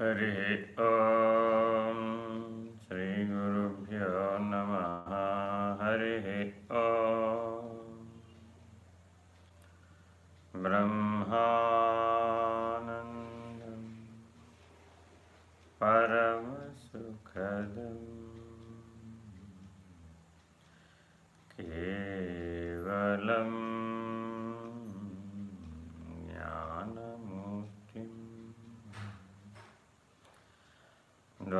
हरिः ओम्।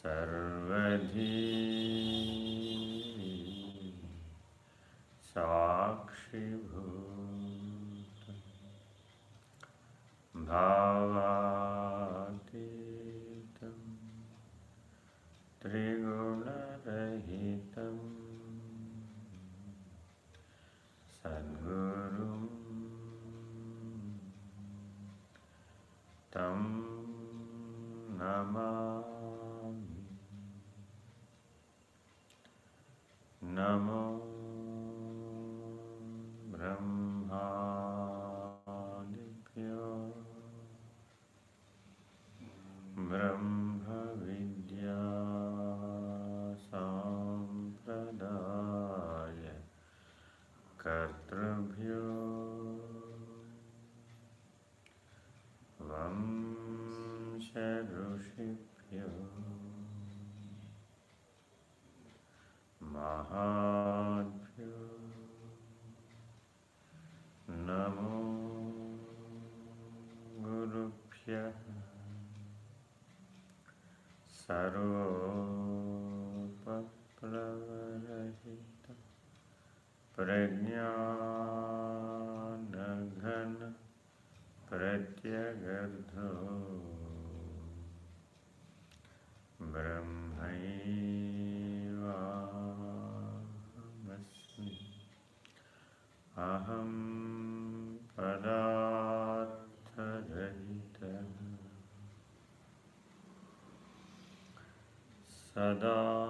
सर्वधी साक्षिभूत भावातीतं त्रिगुणरहितं सद्गुरुं तं नमामि Namo प्रज्ञानघन प्रत्यगर्धो। ब्रह्मैवाहमस्मि अहं पदार्थरहितः। सदा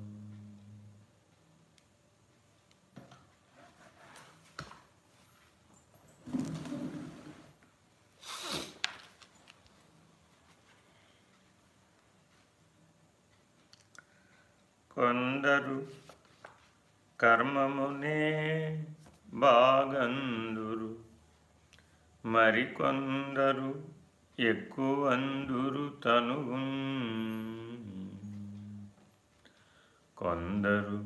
కొందరు కర్మమునే బాగందురు మరికొందరు ఎక్కువందురు తనువు కొందరు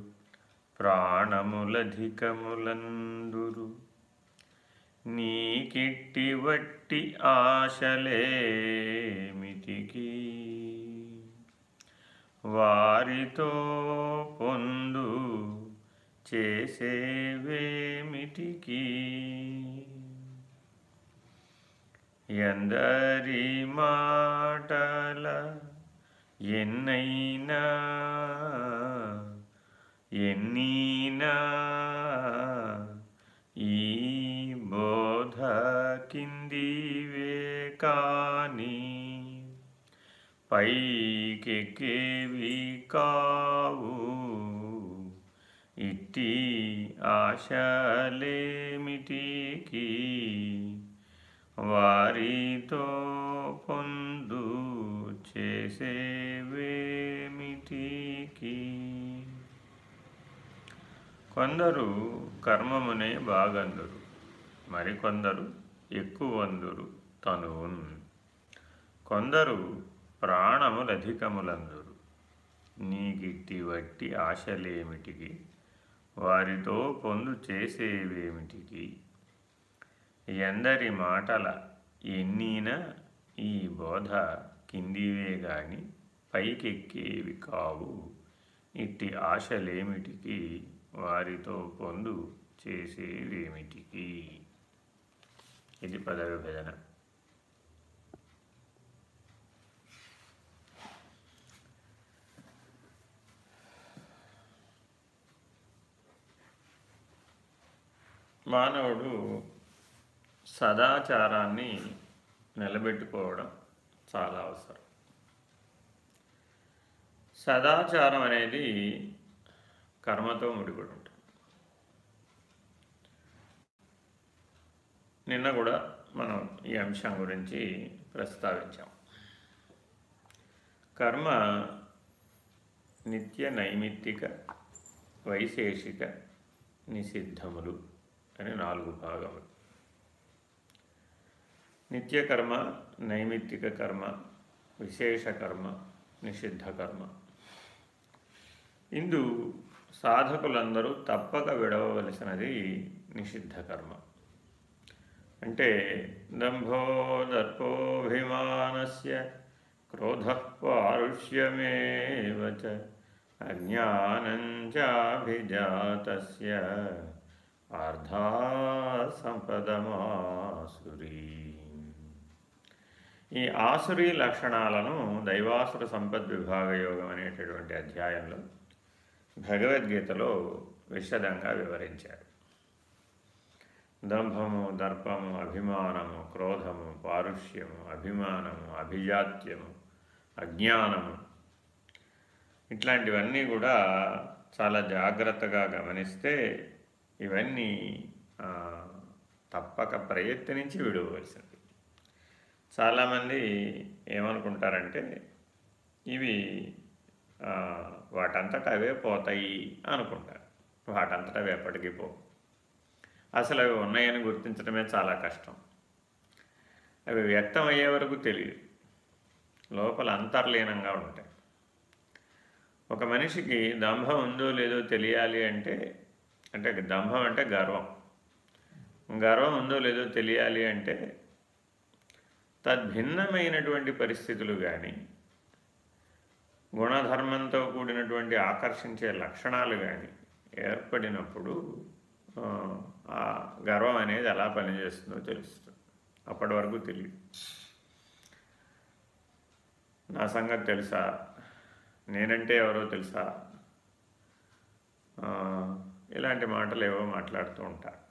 ప్రాణములధికములందురు నీకిట్టి వట్టి ఆశలేమిటికి వారితో పొందు చేసేవేమిటికి? ఎందరి మాటల ఎన్నైనా ఎన్నీనా ఈ బోధ కిందివే కానీ పైకెక్కేవి కావు ఇట్టి ఆశలేమిటికి వారితో పొందు చేసేవేమిటికి? కొందరు కర్మమునే బాగందురు మరికొందరు ఎక్కువందురు తనువున్. కొందరు ప్రాణములధికములందురు. నీకిట్టి వట్టి ఆశలేమిటికి? వారితో పొందు చేసేవేమిటికి? ఎందరి మాటల ఎన్నీనా ఈ బోధ కిందివే గాని పైకెక్కేవి కావు. ఇట్టి ఆశలేమిటికి? వారితో పొందు చేసేవేమిటికి? ఇది పద మానవుడు సదాచారాన్ని నిలబెట్టుకోవడం చాలా అవసరం. సదాచారం అనేది కర్మతో ముడిపడి ఉంటుంది. నిన్న కూడా మనం ఈ అంశం గురించి ప్రస్తావించాం. కర్మ నిత్య నైమిత్తిక వైశేషిక నిషిద్ధములు. అని నాలుగు భాగములు. నిత్యకర్మ నైమిత్తిక కర్మ విశేష కర్మ నిషిద్ధ కర్మ. ఇందు సాధకులందరూ తప్పక విడవవలసినది నిషిద్ధ కర్మ. అంటే దంభో దర్పోభిమానస్య క్రోధ పారుష్యమేవ అజ్ఞానం చాభిజాతస్య ఆర్ధా సంపదమాసురీ ఈ ఆసురీ లక్షణాలను దైవాసుర సంపద్ విభాగ యోగం అనేటటువంటి అధ్యాయంలో భగవద్గీతలో విశదంగా వివరించారు. దంభము దర్పము అభిమానము క్రోధము పారుష్యము అభిమానము అభిజాత్యము అజ్ఞానము ఇట్లాంటివన్నీ కూడా చాలా జాగ్రత్తగా గమనిస్తే ఇవన్నీ తప్పక ప్రయత్నించి విడవలసింది. చాలామంది ఏమనుకుంటారంటే ఇవి వాటంతట అవే పోతాయి అనుకుంటారు. వాటంతట అవి ఎప్పటికీ పోవు. అసలు అవి ఉన్నాయని గుర్తించడమే చాలా కష్టం. అవి వ్యక్తం అయ్యే వరకు తెలియదు. లోపల అంతర్లీనంగా ఉంటాయి. ఒక మనిషికి దంభం ఉందో లేదో తెలియాలి అంటే అంటే దంభం అంటే గర్వం. గర్వం ఉందో లేదో తెలియాలి అంటే తద్భిన్నమైనటువంటి పరిస్థితులు కానీ గుణధర్మంతో కూడినటువంటి ఆకర్షించే లక్షణాలు కానీ ఏర్పడినప్పుడు ఆ గర్వం అనేది ఎలా పనిచేస్తుందో తెలుస్తుంది. అప్పటి వరకు తెలియదు. నా సంగతి తెలుసా? నేనంటే ఎవరో తెలుసా? ఇలాంటి మాటలు ఏవో మాట్లాడుతూ ఉంటారు.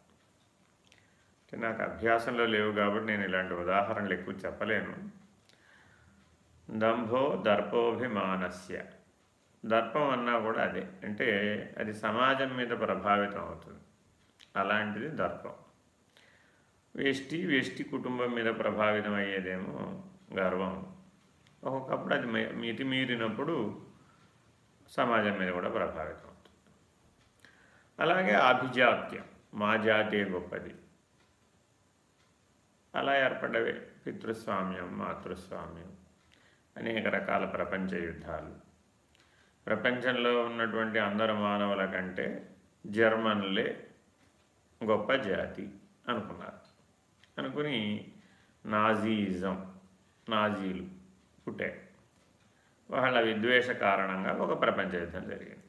నాకు అభ్యాసంలో లేవు కాబట్టి నేను ఇలాంటి ఉదాహరణలు ఎక్కువ చెప్పలేను. దంభో దర్పోభిమానస్య. దర్పం అన్నా కూడా అదే. అంటే అది సమాజం మీద ప్రభావితం అవుతుంది. అలాంటిది దర్పం. వేష్టి వేష్టి కుటుంబం మీద ప్రభావితం అయ్యేదేమో గర్వం. ఒక్కొక్కప్పుడు అది మితిమీరినప్పుడు సమాజం మీద కూడా ప్రభావితం అలాగే అభిజాత్యం. మా జాతే గొప్పది. అలా ఏర్పడ్డవే పితృస్వామ్యం మాతృస్వామ్యం అనేక రకాల ప్రపంచ యుద్ధాలు. ప్రపంచంలో ఉన్నటువంటి అందరు మానవుల కంటే జర్మన్లే గొప్ప జాతి అనుకున్నారు. అనుకుని నాజీజం నాజీలు పుట్టాయి. వాళ్ళ విద్వేష కారణంగా ఒక ప్రపంచ యుద్ధం జరిగింది.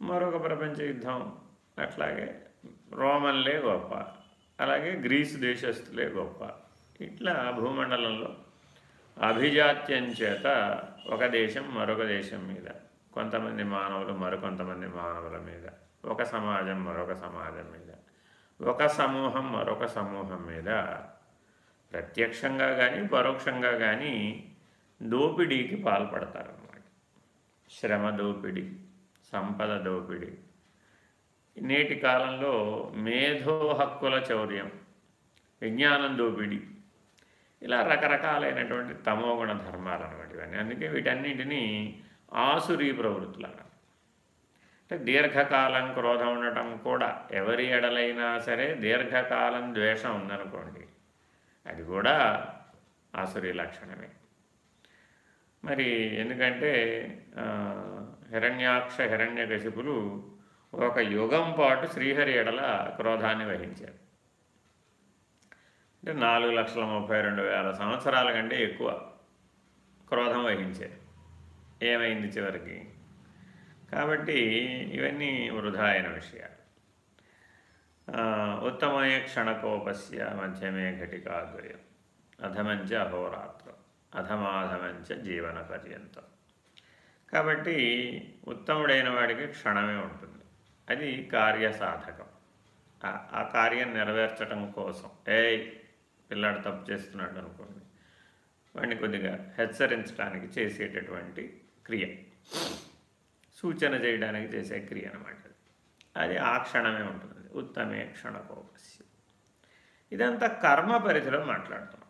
మరొక ప్రపంచ యుద్ధం. అట్లాగే రోమన్లే గొప్ప. అలాగే గ్రీసు దేశస్తులే గొప్ప. ఇట్లా భూమండలంలో అభిజాత్యం చేత ఒక దేశం మరొక దేశం మీద కొంతమంది మానవులు మరికొంతమంది మానవుల మీద ఒక సమాజం మరొక సమాజం మీద ఒక సమూహం మరొక సమూహం మీద ప్రత్యక్షంగా కానీ పరోక్షంగా కానీ దోపిడీకి పాల్పడతారన్నమాట. శ్రమ దోపిడీ. సంపద దోపిడీ. నేటి కాలంలో మేధో హక్కుల చౌర్యం విజ్ఞానం దోపిడీ ఇలా రకరకాలైనటువంటి తమోగుణ ధర్మాలు అనమాట ఇవన్నీ. అందుకే వీటన్నింటినీ ఆసురీ ప్రవృత్తులు అన్నారు. అంటే దీర్ఘకాలం క్రోధం ఉండటం కూడా ఎవరి ఎడలైనా సరే దీర్ఘకాలం ద్వేషం ఉందనుకోండి అది కూడా ఆసురీ లక్షణమే. మరి ఎందుకంటే హిరణ్యాక్ష హిరణ్యకశిపులు ఒక యుగం పాటు శ్రీహరి ఎడల క్రోధాన్ని వహించారు. అంటే నాలుగు లక్షల ముప్పై రెండు వేల సంవత్సరాల కంటే ఎక్కువ క్రోధం వహించారు. ఏమైంది చివరికి? కాబట్టి ఇవన్నీ వృధా అయిన విషయాలు. ఉత్తమయ క్షణకోపస్య మధ్యమే ఘటికాద్వయం అధమంచ అహోరాత్రం. అధమాధమంచ జీవన పర్యంతం. కాబట్టి ఉత్తముడైన వాడికి క్షణమే ఉంటుంది. అది కార్యసాధకం. ఆ కార్యం నెరవేర్చడం కోసం. ఏ పిల్లాడు తప్పు చేస్తున్నాడు అనుకోండి. వాడిని కొద్దిగా హెచ్చరించడానికి చేసేటటువంటి క్రియ. సూచన చేయడానికి చేసే క్రియ అనమాట అది ఆ క్షణమే ఉంటుంది. ఉత్తమే క్షణకోపస్య. ఇదంతా కర్మ పరిధిలో మాట్లాడుతున్నాం.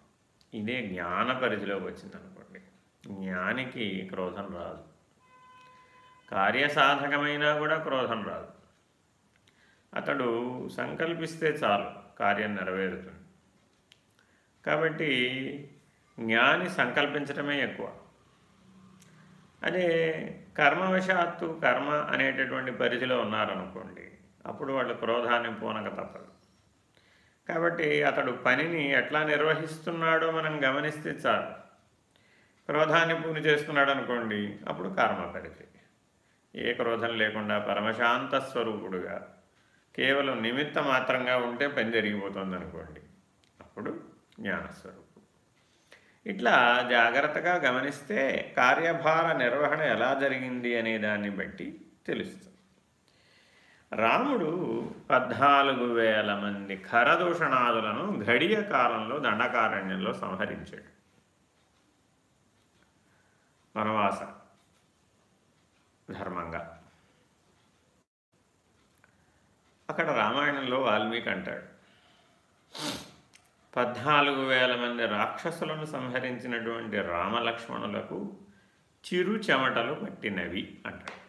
ఇదే జ్ఞాన పరిధిలోకి వచ్చిందనుకోండి జ్ఞానికి క్రోధం రాదు. కార్యసాధకమైనా కూడా క్రోధం రాదు. అతడు సంకల్పిస్తే చాలు కార్యం నెరవేరుతుంది. కాబట్టి జ్ఞాని సంకల్పించడమే ఎక్కువ. అదే కర్మవశాత్తు కర్మ అనేటటువంటి పరిధిలో ఉన్నారనుకోండి అప్పుడు వాళ్ళు క్రోధాన్ని పూనక తప్పదు. కాబట్టి అతడు పనిని ఎట్లా నిర్వహిస్తున్నాడో మనం గమనిస్తే చాలు. క్రోధాన్ని పూని చేస్తున్నాడు అనుకోండి అప్పుడు కర్మ పరిధి ఏ క్రోధం లేకుండా పరమశాంత స్వరూపుడుగా కేవలం నిమిత్త మాత్రంగా ఉంటే పని జరిగిపోతుంది అనుకోండి అప్పుడు జ్ఞానస్వరూపం ఇట్లా జాగ్రత్తగా గమనిస్తే కార్యభార నిర్వహణ ఎలా జరిగింది అనే దాన్ని బట్టి తెలుస్తుంది. రాముడు పద్నాలుగు వేల మంది ఖరదూషణాదులను ఘడియ కాలంలో దండకారణ్యంలో సంహరించాడు. వనవాస ధర్మంగా. అక్కడ రామాయణంలో వాల్మీకి అంటాడు పద్నాలుగు వేల మంది రాక్షసులను సంహరించినటువంటి రామలక్ష్మణులకు చిరు చెమటలు పట్టినవి అంటాడు.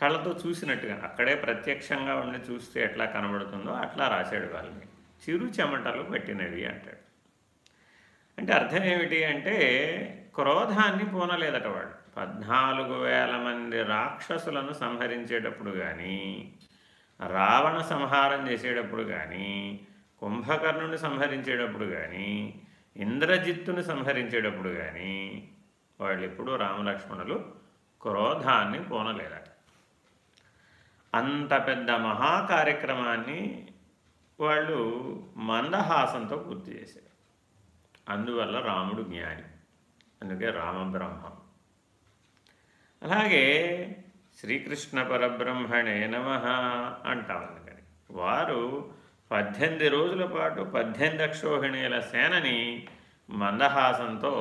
కళ్ళతో చూసినట్టుగా అక్కడే ప్రత్యక్షంగా ఉండి చూస్తే ఎట్లా కనబడుతుందో అట్లా రాశాడు వాళ్ళని చిరు చెమటలు పెట్టినవి అంటాడు. అంటే అర్థం ఏమిటి అంటే క్రోధాన్ని పోనలేదట వాడు. పద్నాలుగు వేల మంది రాక్షసులను సంహరించేటప్పుడు కానీ రావణ సంహారం చేసేటప్పుడు కానీ కుంభకర్ణుని సంహరించేటప్పుడు కానీ ఇంద్రజిత్తుని సంహరించేటప్పుడు కానీ వాళ్ళు ఎప్పుడూ రామలక్ష్మణులు క్రోధాన్ని పోనలేదట. అంత పెద్ద మహాకార్యక్రమాన్ని వాళ్ళు మందహాసంతో పూర్తి చేశారు. అందువల్ల రాముడు జ్ఞాని. అందుకే రామబ్రహ్మ అలాగే శ్రీకృష్ణ పరబ్రహ్మణే నమ అంటాం అందుకని. వారు పద్దెనిమిది రోజుల పాటు పద్దెనిమిది అక్షోహిణీల సేనని మందహాసంతో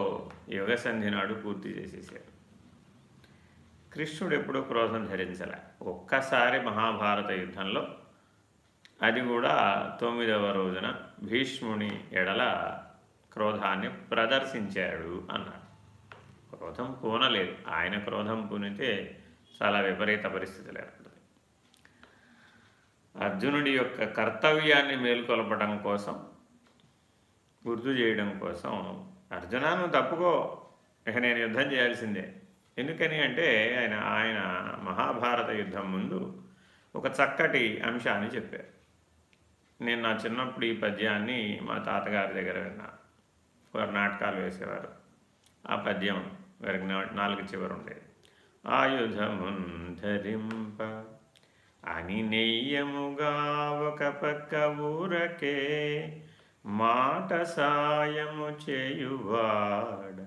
యుగసంధి నాడు పూర్తి చేసేసారు. కృష్ణుడు ఎప్పుడూ క్రోధం ధరించలే. ఒక్కసారి మహాభారత యుద్ధంలో అది కూడా తొమ్మిదవ రోజున భీష్ముని ఎడల క్రోధాన్ని ప్రదర్శించాడు అన్నాడు. క్రోధం పూనలేదు. ఆయన క్రోధం పూనితే చాలా విపరీత పరిస్థితులు ఏర్పడుతుంది అర్జునుడి యొక్క కర్తవ్యాన్ని మేలుకొలపడం కోసం గుర్తు చేయడం కోసం అర్జునాను తప్పుకో. ఇక నేను యుద్ధం చేయాల్సిందే. ఎందుకని అంటే ఆయన ఆయన మహాభారత యుద్ధం ముందు ఒక చక్కటి అంశాన్ని చెప్పారు. నేను నా చిన్నప్పుడు ఈ పద్యాన్ని మా తాతగారి దగ్గర విన్నా. వారు నాటకాలు వేసేవారు. ఆ పద్యం వారికి నాలుగు చివరు ఉండేది. ఆయుధమున్ ధరింప అని నెయ్యముగా ఒక పక్క ఊరకే మాట సాయము చేయువాడ.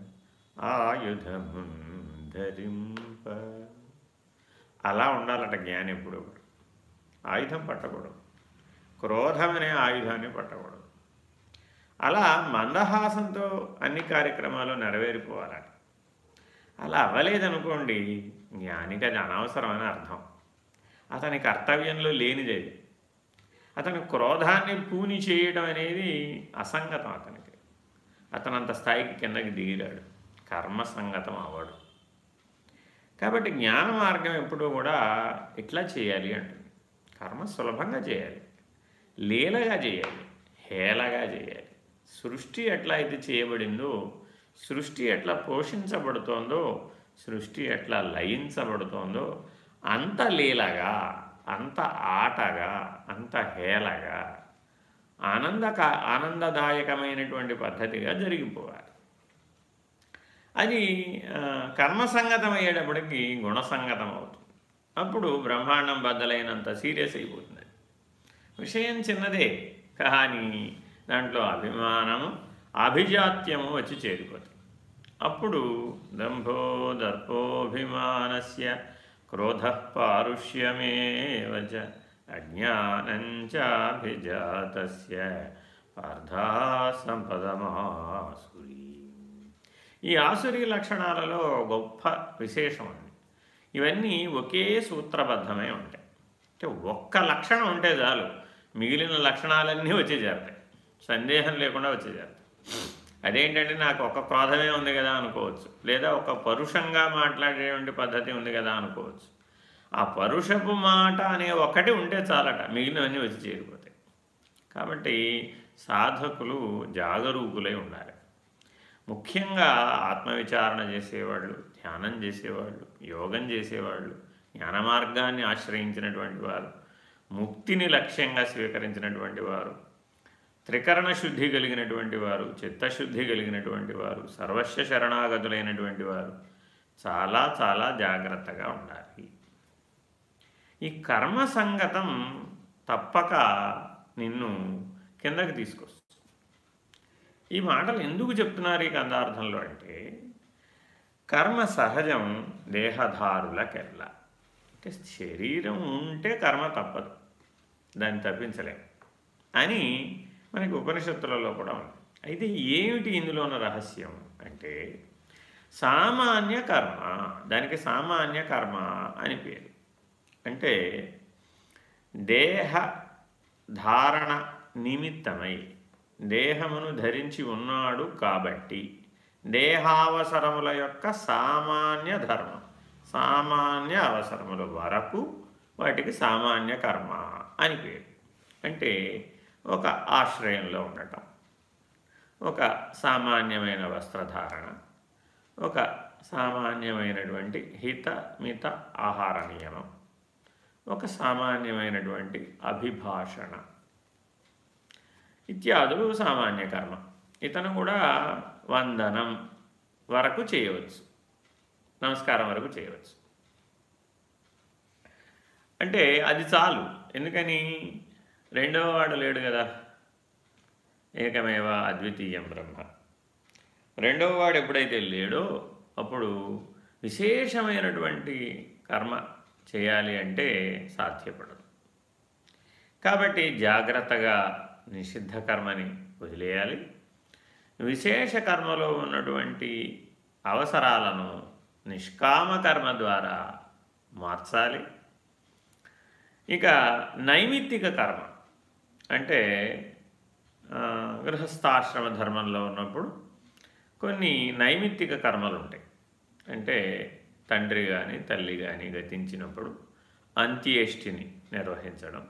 ఆయుధమున్ ధరింప. అలా ఉండాలట జ్ఞాని ఎప్పుడు ఆయుధం పట్టకూడదు. క్రోధమనే ఆయుధాన్ని పట్టకూడదు. అలా మందహాసంతో అన్ని కార్యక్రమాలు నెరవేరిపోవాలట. అలా అవ్వలేదనుకోండి జ్ఞానికి అది అనవసరమని అర్థం. అతని కర్తవ్యంలో లేనిదేది అతను క్రోధాన్ని పూని చేయడం అనేది అసంగతం అతనికి. అతనంత స్థాయికి కిందకి దిగిరాడు. కర్మ సంగతం అవ్వడు. కాబట్టి జ్ఞాన మార్గం ఎప్పుడూ కూడా ఇట్లా చేయాలి అంటుంది కర్మ సులభంగా చేయాలి. లీలగా చేయాలి. హేళగా చేయాలి. సృష్టి ఎట్లా అయితే చేయబడిందో సృష్టి ఎట్లా పోషించబడుతోందో సృష్టి ఎట్లా లయించబడుతోందో అంత లీలగా అంత ఆటగా అంత హేళగా ఆనందక ఆనందదాయకమైనటువంటి పద్ధతిగా జరిగిపోవాలి. అది కర్మసంగతం అయ్యేటప్పటికి గుణసంగతం అవుతుంది అప్పుడు బ్రహ్మాండం బద్దలైనంత సీరియస్ అయిపోతుంది విషయం చిన్నదే కానీ దాంట్లో అభిమానము అభిజాత్యము వచ్చి చేరిపోతుంది. అప్పుడు దంభో దర్పోభిమానస్య క్రోధ పారుష్యమేవచ అజ్ఞానంచాభిజాత పార్థా సంపదమాసురి. ఈ ఆసురీ లక్షణాలలో గొప్ప విశేషం ఉంది ఇవన్నీ ఒకే సూత్రబద్ధమై ఉంటాయి. అంటే ఒక్క లక్షణం ఉంటే చాలు మిగిలిన లక్షణాలన్నీ వచ్చి చేరతాయి. సందేహం లేకుండా వచ్చి చేరతాయి. అదేంటంటే నాకు ఒక క్రోధమే ఉంది కదా అనుకోవచ్చు లేదా ఒక పరుషంగా మాట్లాడేటువంటి పద్ధతి ఉంది కదా అనుకోవచ్చు. ఆ పరుషపు మాట అనే ఒకటి ఉంటే చాలట మిగిలినవన్నీ వచ్చి చేరిపోతాయి. కాబట్టి సాధకులు జాగరూకులై ఉండాలి. ముఖ్యంగా ఆత్మవిచారణ చేసేవాళ్ళు ధ్యానం చేసేవాళ్ళు యోగం చేసేవాళ్ళు జ్ఞాన మార్గాన్ని ఆశ్రయించినటువంటి వారు ముక్తిని లక్ష్యంగా స్వీకరించినటువంటి వారు త్రికరణ శుద్ధి కలిగినటువంటి వారు చిత్తశుద్ధి కలిగినటువంటి వారు సర్వస్వ శరణాగతులైనటువంటి వారు చాలా చాలా జాగ్రత్తగా ఉండాలి. ఈ కర్మ సంగతం తప్పక నిన్ను కిందకి తీసుకొస్తుంది. ఈ మాటలు ఎందుకు చెప్తున్నారు ఈ కందార్థంలో అంటే కర్మ సహజం దేహధారులకెల్లా అంటే శరీరం ఉంటే కర్మ తప్పదు దాన్ని తప్పించలేం అని మనకి ఉపనిషత్తులలో కూడా ఉంది. అయితే ఏమిటి ఇందులో ఉన్న రహస్యం అంటే సామాన్య కర్మ దానికి సామాన్య కర్మ అని పేరు. అంటే దేహ ధారణ నిమిత్తమై దేహమును ధరించి ఉన్నాడు కాబట్టి దేహావసరముల యొక్క సామాన్య ధర్మం సామాన్య అవసరముల వరకు వాటికి సామాన్య కర్మ అని పేరు. అంటే ఒక ఆశ్రయంలో ఉండటం ఒక సామాన్యమైన వస్త్రధారణ ఒక సామాన్యమైనటువంటి హిత మిత ఆహార నియమం ఒక సామాన్యమైనటువంటి అభిభాషణ. ఇత్యాదులు సామాన్య కర్మ. ఇతను కూడా వందనం వరకు చేయవచ్చు. నమస్కారం వరకు చేయవచ్చు. అంటే అది చాలు. ఎందుకని? రెండవ వాడు లేడు కదా. ఏకమేవ అద్వితీయం బ్రహ్మ. రెండవ వాడు ఎప్పుడైతే లేడో అప్పుడు విశేషమైనటువంటి కర్మ చేయాలి అంటే సాధ్యపడదు. కాబట్టి జాగ్రత్తగా నిషిద్ధ కర్మని వదిలేయాలి. విశేష కర్మలో ఉన్నటువంటి అవసరాలను నిష్కామ కర్మ ద్వారా మార్చాలి. ఇక నైమిత్తిక కర్మ అంటే గృహస్థాశ్రమ ధర్మంలో ఉన్నప్పుడు కొన్ని నైమిత్తిక కర్మలు ఉంటాయి. అంటే తండ్రి కానీ తల్లి కానీ గతించినప్పుడు అంత్యేష్టిని నిర్వహించడం.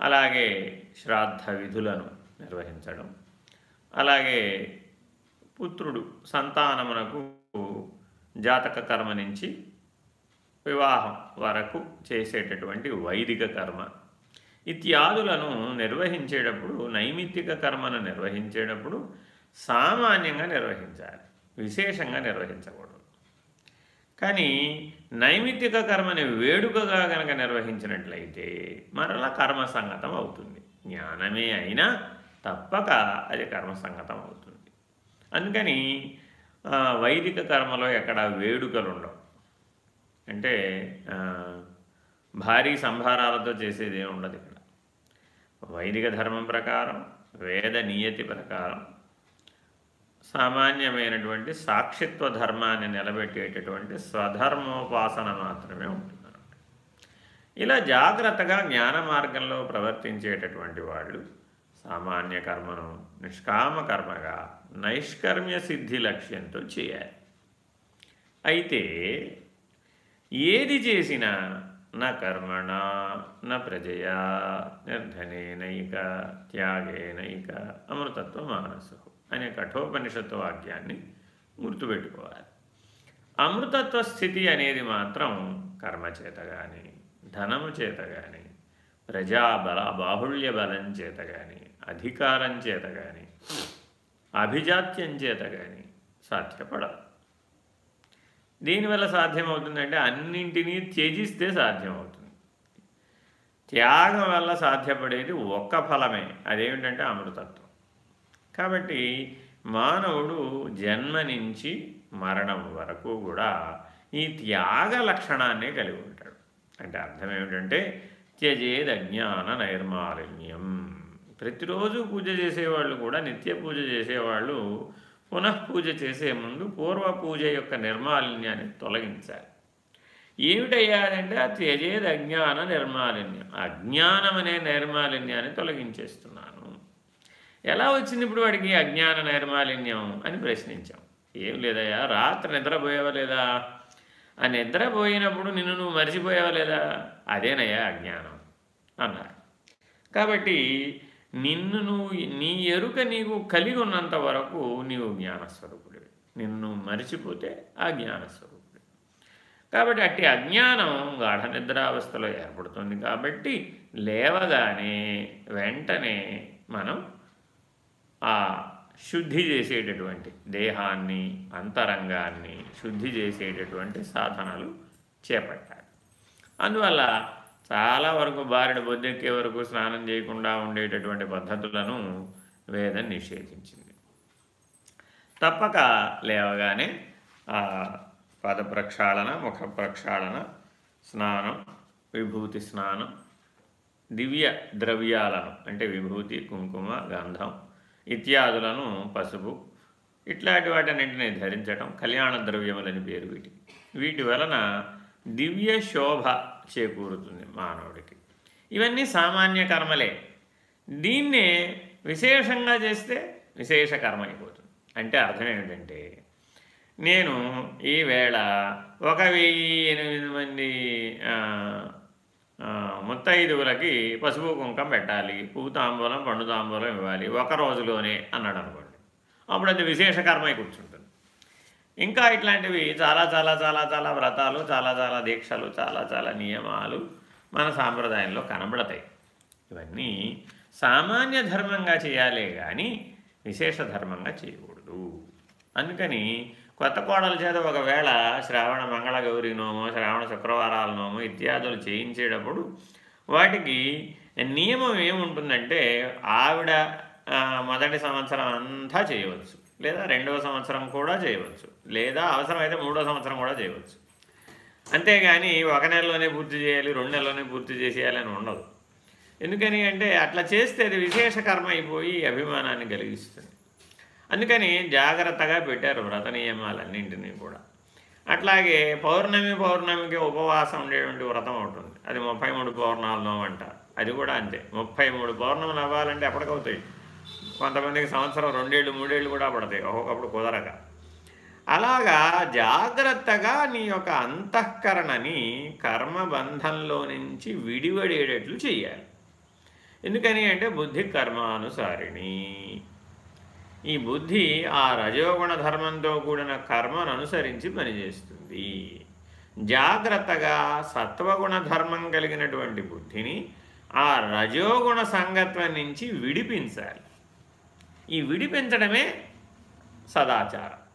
అలాగే శ్రాద్ధ విధులను నిర్వహించడం. అలాగే పుత్రుడు సంతానమునకు జాతక కర్మ నుంచి వివాహం వరకు చేసేటటువంటి వైదిక కర్మ. ఇత్యాదులను నిర్వహించేటప్పుడు నైమిత్తిక కర్మను నిర్వహించేటప్పుడు సామాన్యంగా నిర్వహించాలి. విశేషంగా నిర్వహించకూడదు. కానీ నైమిత్తిక కర్మని వేడుకగా కనుక నిర్వహించినట్లయితే మరలా కర్మసంగతం అవుతుంది. జ్ఞానమే అయినా తప్పక అది కర్మ సంగతం అవుతుంది. అందుకని వైదిక కర్మలో ఎక్కడ వేడుకలు ఉండవు అంటే భారీ సంభారాలతో చేసేది ఉండదు ఇక్కడ. వైదిక ధర్మం ప్రకారం వేద నియతి ప్రకారం సామాన్యమైనటువంటి సాక్షిత్వ ధర్మాన్ని నిలబెట్టేటటువంటి స్వధర్మోపాసన మాత్రమే ఉంటుంది ఇలా జాగ్రత్తగా జ్ఞాన మార్గంలో ప్రవర్తించేటటువంటి వాళ్ళు సామాన్య కర్మను నిష్కామ కర్మగా నైష్కర్మ్య సిద్ధి లక్ష్యంతో చేయాలి. అయితే ఏది చేసినా నా కర్మణ నా ప్రజయా నిర్ధనేనైక త్యాగేనైక అమృతత్వ మానసు. అనే కఠోపనిషత్తు వాక్యాన్ని గుర్తుపెట్టుకోవాలి. అమృతత్వ స్థితి అనేది మాత్రం కర్మచేత కానీ ధనము చేత కానీ ప్రజాబల బాహుళ్య బలం చేత కానీ అధికారం చేత కానీ అభిజాత్యం చేత కానీ సాధ్యపడదు. దీనివల్ల సాధ్యమవుతుందంటే అన్నింటినీ త్యజిస్తే సాధ్యమవుతుంది. త్యాగం వల్ల సాధ్యపడేది ఒక్క ఫలమే అదేమిటంటే అమృతత్వం. కాబట్టి మానవుడు జన్మ నుంచి మరణం వరకు కూడా ఈ త్యాగ లక్షణాన్నే కలిగి ఉంటాడు. అంటే అర్థం ఏమిటంటే త్యజేద్ అజ్ఞాన నైర్మాలిన్యం. ప్రతిరోజు పూజ చేసేవాళ్ళు కూడా నిత్య పూజ చేసేవాళ్ళు పునఃపూజ చేసే ముందు పూర్వ పూజ యొక్క నిర్మాలిన్యాన్ని తొలగించాలి. ఏమిటయ్యాదంటే ఆ త్యజేది అజ్ఞాన నిర్మాలిన్యం అజ్ఞానం అనే నైర్మాలిన్యాన్ని తొలగించేస్తున్నాను. ఎలా వచ్చింది ఇప్పుడు వాడికి అజ్ఞాన నైర్మాలిన్యం అని ప్రశ్నించాం. ఏం లేదయ్యా రాత్రి నిద్రపోయావా లేదా? ఆ నిద్రపోయినప్పుడు నిన్ను నువ్వు మర్చిపోయావా లేదా? అదేనయ్యా అజ్ఞానం అన్నారు. కాబట్టి నిన్ను నువ్వు నీ ఎరుక నీకు కలిగి ఉన్నంత వరకు నీవు జ్ఞానస్వరూపుడివి. నిన్ను మరిచిపోతే ఆ జ్ఞానస్వరూపుడు కాబట్టి అట్టి అజ్ఞానం గాఢ నిద్రావస్థలో ఏర్పడుతుంది కాబట్టి లేవగానే వెంటనే మనం ఆ శుద్ధి చేసేటటువంటి దేహాన్ని అంతరంగాన్ని శుద్ధి చేసేటటువంటి సాధనలు చేపట్టాలి. అందువల్ల చాలా వరకు బారిన బొద్దెక్కే వరకు స్నానం చేయకుండా ఉండేటటువంటి పద్ధతులను వేదం నిషేధించింది. తప్పక లేవగానే పద ప్రక్షాళన ముఖ ప్రక్షాళన స్నానం విభూతి స్నానం దివ్య ద్రవ్యాలను అంటే విభూతి కుంకుమ గంధం ఇత్యాదులను పసుపు ఇట్లాంటి వాటన్నింటినీ ధరించటం కళ్యాణ ద్రవ్యములని పేరు వీటి వీటి వలన దివ్య శోభ చేకూరుతుంది మానవుడికి. ఇవన్నీ సామాన్య కర్మలే. దీన్నే విశేషంగా చేస్తే విశేష కర్మ అయిపోతుంది. అంటే అర్థం ఏమిటంటే నేను ఈవేళ ఒక వెయ్యి ఎనిమిది మంది ముత్తైదువులకి పసుపు కుంకం పెట్టాలి పువ్వు తాంబూలం పండు తాంబూలం ఇవ్వాలి ఒక రోజులోనే అన్నాడు అనుకోండి. అప్పుడు అది విశేష కర్మై కూర్చుంటుంది. ఇంకా ఇట్లాంటివి చాలా చాలా చాలా చాలా వ్రతాలు చాలా చాలా దీక్షలు చాలా చాలా నియమాలు మన సాంప్రదాయంలో కనబడతాయి. ఇవన్నీ సామాన్య ధర్మంగా చేయాలే కానీ విశేష ధర్మంగా చేయకూడదు. అందుకని కొత్త కోడల చేత ఒకవేళ శ్రావణ మంగళగౌరి నోమో శ్రావణ శుక్రవారాల నోమో ఇత్యాదులు చేయించేటప్పుడు వాటికి నియమం ఏముంటుందంటే ఆవిడ మొదటి సంవత్సరం అంతా చేయవచ్చు. లేదా రెండవ సంవత్సరం కూడా చేయవచ్చు. లేదా అవసరమైతే మూడో సంవత్సరం కూడా చేయవచ్చు. అంతేగాని ఒక నెలలోనే పూర్తి చేయాలి రెండు నెలలోనే పూర్తి చేసేయాలని ఉండదు. ఎందుకని అంటే అట్లా చేస్తే అది విశేష కర్మ అయిపోయి అభిమానాన్ని కలిగిస్తుంది. అందుకని జాగ్రత్తగా పెట్టారు వ్రత నియమాలన్నింటినీ కూడా. అట్లాగే పౌర్ణమి పౌర్ణమికి ఉపవాసం ఉండేటువంటి వ్రతం ఉంటుంది అది ముప్పై మూడు పౌర్ణాలు అంటారు అది కూడా అంతే. ముప్పై మూడు పౌర్ణములు అవ్వాలంటే ఎప్పటికవుతాయి కొంతమందికి సంవత్సరం రెండేళ్ళు మూడేళ్ళు కూడా పడతాయి. ఒక్కొక్కప్పుడు కుదరక. అలాగా జాగ్రత్తగా నీ యొక్క అంతఃకరణని కర్మబంధంలో నుంచి విడివడేటట్లు చేయాలి ఎందుకని అంటే బుద్ధి కర్మానుసారిణి. ఈ బుద్ధి ఆ రజోగుణ ధర్మంతో కూడిన కర్మను అనుసరించి పనిచేస్తుంది. జాగ్రత్తగా సత్వగుణ ధర్మం కలిగినటువంటి బుద్ధిని ఆ రజోగుణ సంగత్వం నుంచి విడిపించాలి. ఈ విడిపించడమే సదాచారం.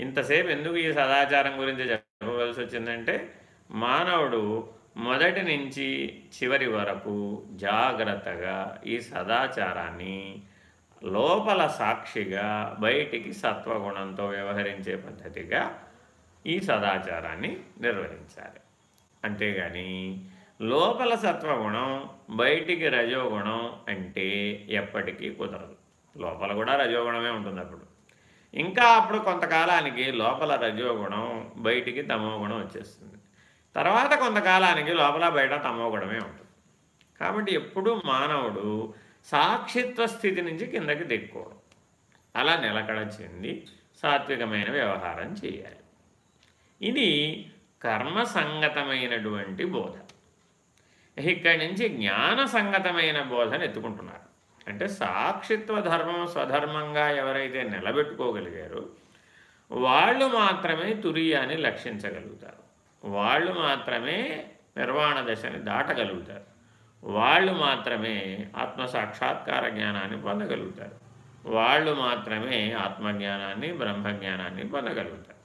ఇంతసేపు ఎందుకు ఈ సదాచారం గురించి చెప్పవలసి వచ్చిందంటే మానవుడు మొదటి నుంచి చివరి వరకు జాగ్రత్తగా ఈ సదాచారాన్ని లోపల సాక్షిగా బయటికి సత్వగుణంతో వ్యవహరించే పద్ధతిగా ఈ సదాచారాన్ని నిర్వహించాలి. అంతేగాని లోపల సత్వగుణం బయటికి రజోగుణం అంటే ఎప్పటికీ కుదరదు. లోపల కూడా రజోగుణమే ఉంటుంది అప్పుడు. ఇంకా అప్పుడు కొంతకాలానికి లోపల రజోగుణం బయటికి తమోగుణం వచ్చేస్తుంది. తర్వాత కొంతకాలానికి లోపల బయట తమోగుణమే ఉంటుంది. కాబట్టి ఎప్పుడూ మానవుడు సాక్షిత్వ స్థితి నుంచి కిందకి దిక్కోవడం అలా నిలకడ చెంది సాత్వికమైన వ్యవహారం చేయాలి. ఇది కర్మ సంగతమైనటువంటి బోధ. ఇక్కడి నుంచి జ్ఞాన సంగతమైన బోధను ఎత్తుకుంటున్నారు. అంటే సాక్షిత్వ ధర్మం స్వధర్మంగా ఎవరైతే నిలబెట్టుకోగలిగారో వాళ్ళు మాత్రమే తురియాన్ని లక్షించగలుగుతారు. వాళ్ళు మాత్రమే నిర్వాణ దశని దాటగలుగుతారు. వాళ్ళు మాత్రమే ఆత్మసాక్షాత్కార జ్ఞానాన్ని పొందగలుగుతారు. వాళ్ళు మాత్రమే ఆత్మజ్ఞానాన్ని బ్రహ్మజ్ఞానాన్ని పొందగలుగుతారు.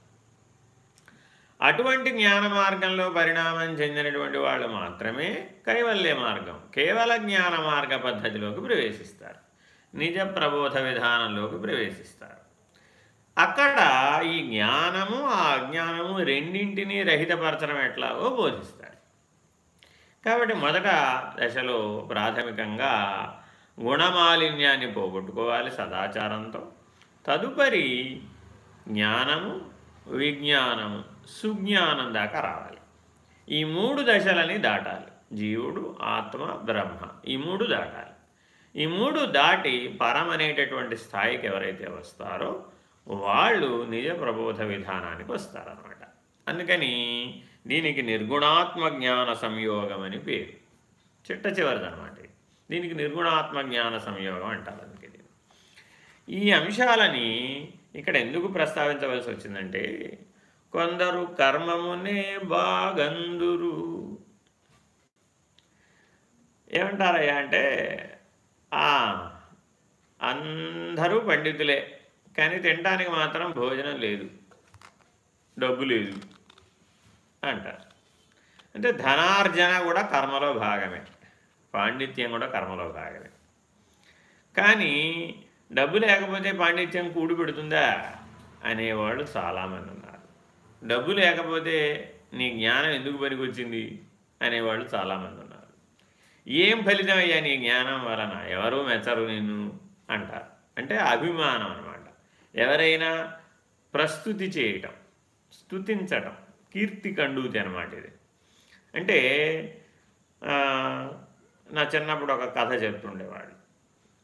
అటువంటి జ్ఞాన మార్గంలో పరిణామం చెందినటువంటి వాళ్ళు మాత్రమే కైవల్య మార్గం కేవల జ్ఞాన మార్గ పద్ధతిలోకి ప్రవేశిస్తారు. నిజ ప్రబోధ విధానంలోకి ప్రవేశిస్తారు. అక్కడ ఈ జ్ఞానము ఆ అజ్ఞానము రెండింటినీ రహితపరచడం ఎట్లాగో బోధిస్తారు. కాబట్టి మొదట దశలో ప్రాథమికంగా గుణమాలిన్యాన్ని పోగొట్టుకోవాలి సదాచారంతో. తదుపరి జ్ఞానము విజ్ఞానము సుజ్ఞానం దాకా రావాలి. ఈ మూడు దశలని దాటాలి. జీవుడు ఆత్మ బ్రహ్మ ఈ మూడు దాటాలి. ఈ మూడు దాటి పరం అనేటటువంటి స్థాయికి ఎవరైతే వస్తారో వాళ్ళు నిజ ప్రబోధ విధానానికి వస్తారనమాట అందుకని దీనికి నిర్గుణాత్మ జ్ఞాన సంయోగం అని పేరు. చిట్ట చివరిదనమాట దీనికి నిర్గుణాత్మ జ్ఞాన సంయోగం అంటారు అందుకే ఈ అంశాలని ఇక్కడ ఎందుకు ప్రస్తావించవలసి వచ్చిందంటే కొందరు కర్మమునే బాగందురు. ఏమంటారయ్యా అంటే అందరూ పండితులే కానీ తినడానికి మాత్రం భోజనం లేదు. డబ్బు లేదు. అంటారు. అంటే ధనార్జన కూడా కర్మలో భాగమే. పాండిత్యం కూడా కర్మలో భాగమే. కానీ డబ్బు లేకపోతే పాండిత్యం కూడి పెడుతుందా అనేవాళ్ళు చాలామంది ఉన్నారు. డబ్బు లేకపోతే నీ జ్ఞానం ఎందుకు పనికొచ్చింది అనేవాళ్ళు చాలామంది ఉన్నారు. ఏం ఫలితం అయ్యా నీ జ్ఞానం వలన? ఎవరు మెచ్చరు నిన్ను? అంటారు. అంటే అభిమానం అనమాట ఎవరైనా ప్రస్తుతి చేయటం స్థుతించటం కీర్తి కండూతి అనమాట ఇది. అంటే నా చిన్నప్పుడు ఒక కథ చెప్తుండేవాడు.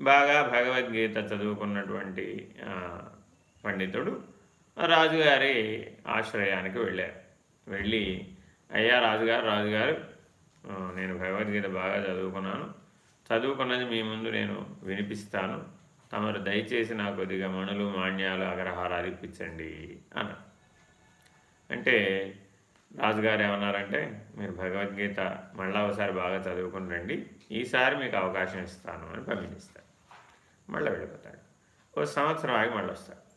బాగా భగవద్గీత చదువుకున్నటువంటి పండితుడు రాజుగారి ఆశ్రయానికి వెళ్ళారు. వెళ్ళి అయ్యా రాజుగారు రాజుగారు నేను భగవద్గీత బాగా చదువుకున్నాను. చదువుకున్నది మీ ముందు నేను వినిపిస్తాను. తమరు దయచేసి నాకు కొద్దిగా మణులు మాన్యాలు అగ్రహారాలు ఇప్పించండి అన్న అంటే రాజుగారు ఏమన్నారంటే మీరు భగవద్గీత మళ్ళా ఒకసారి బాగా చదువుకుని రండి. ఈసారి మీకు అవకాశం ఇస్తాను అని పంపిస్తారు మళ్ళీ వెళ్ళిపోతాడు. ఒక సంవత్సరం ఆగి మళ్ళీ వస్తాడు.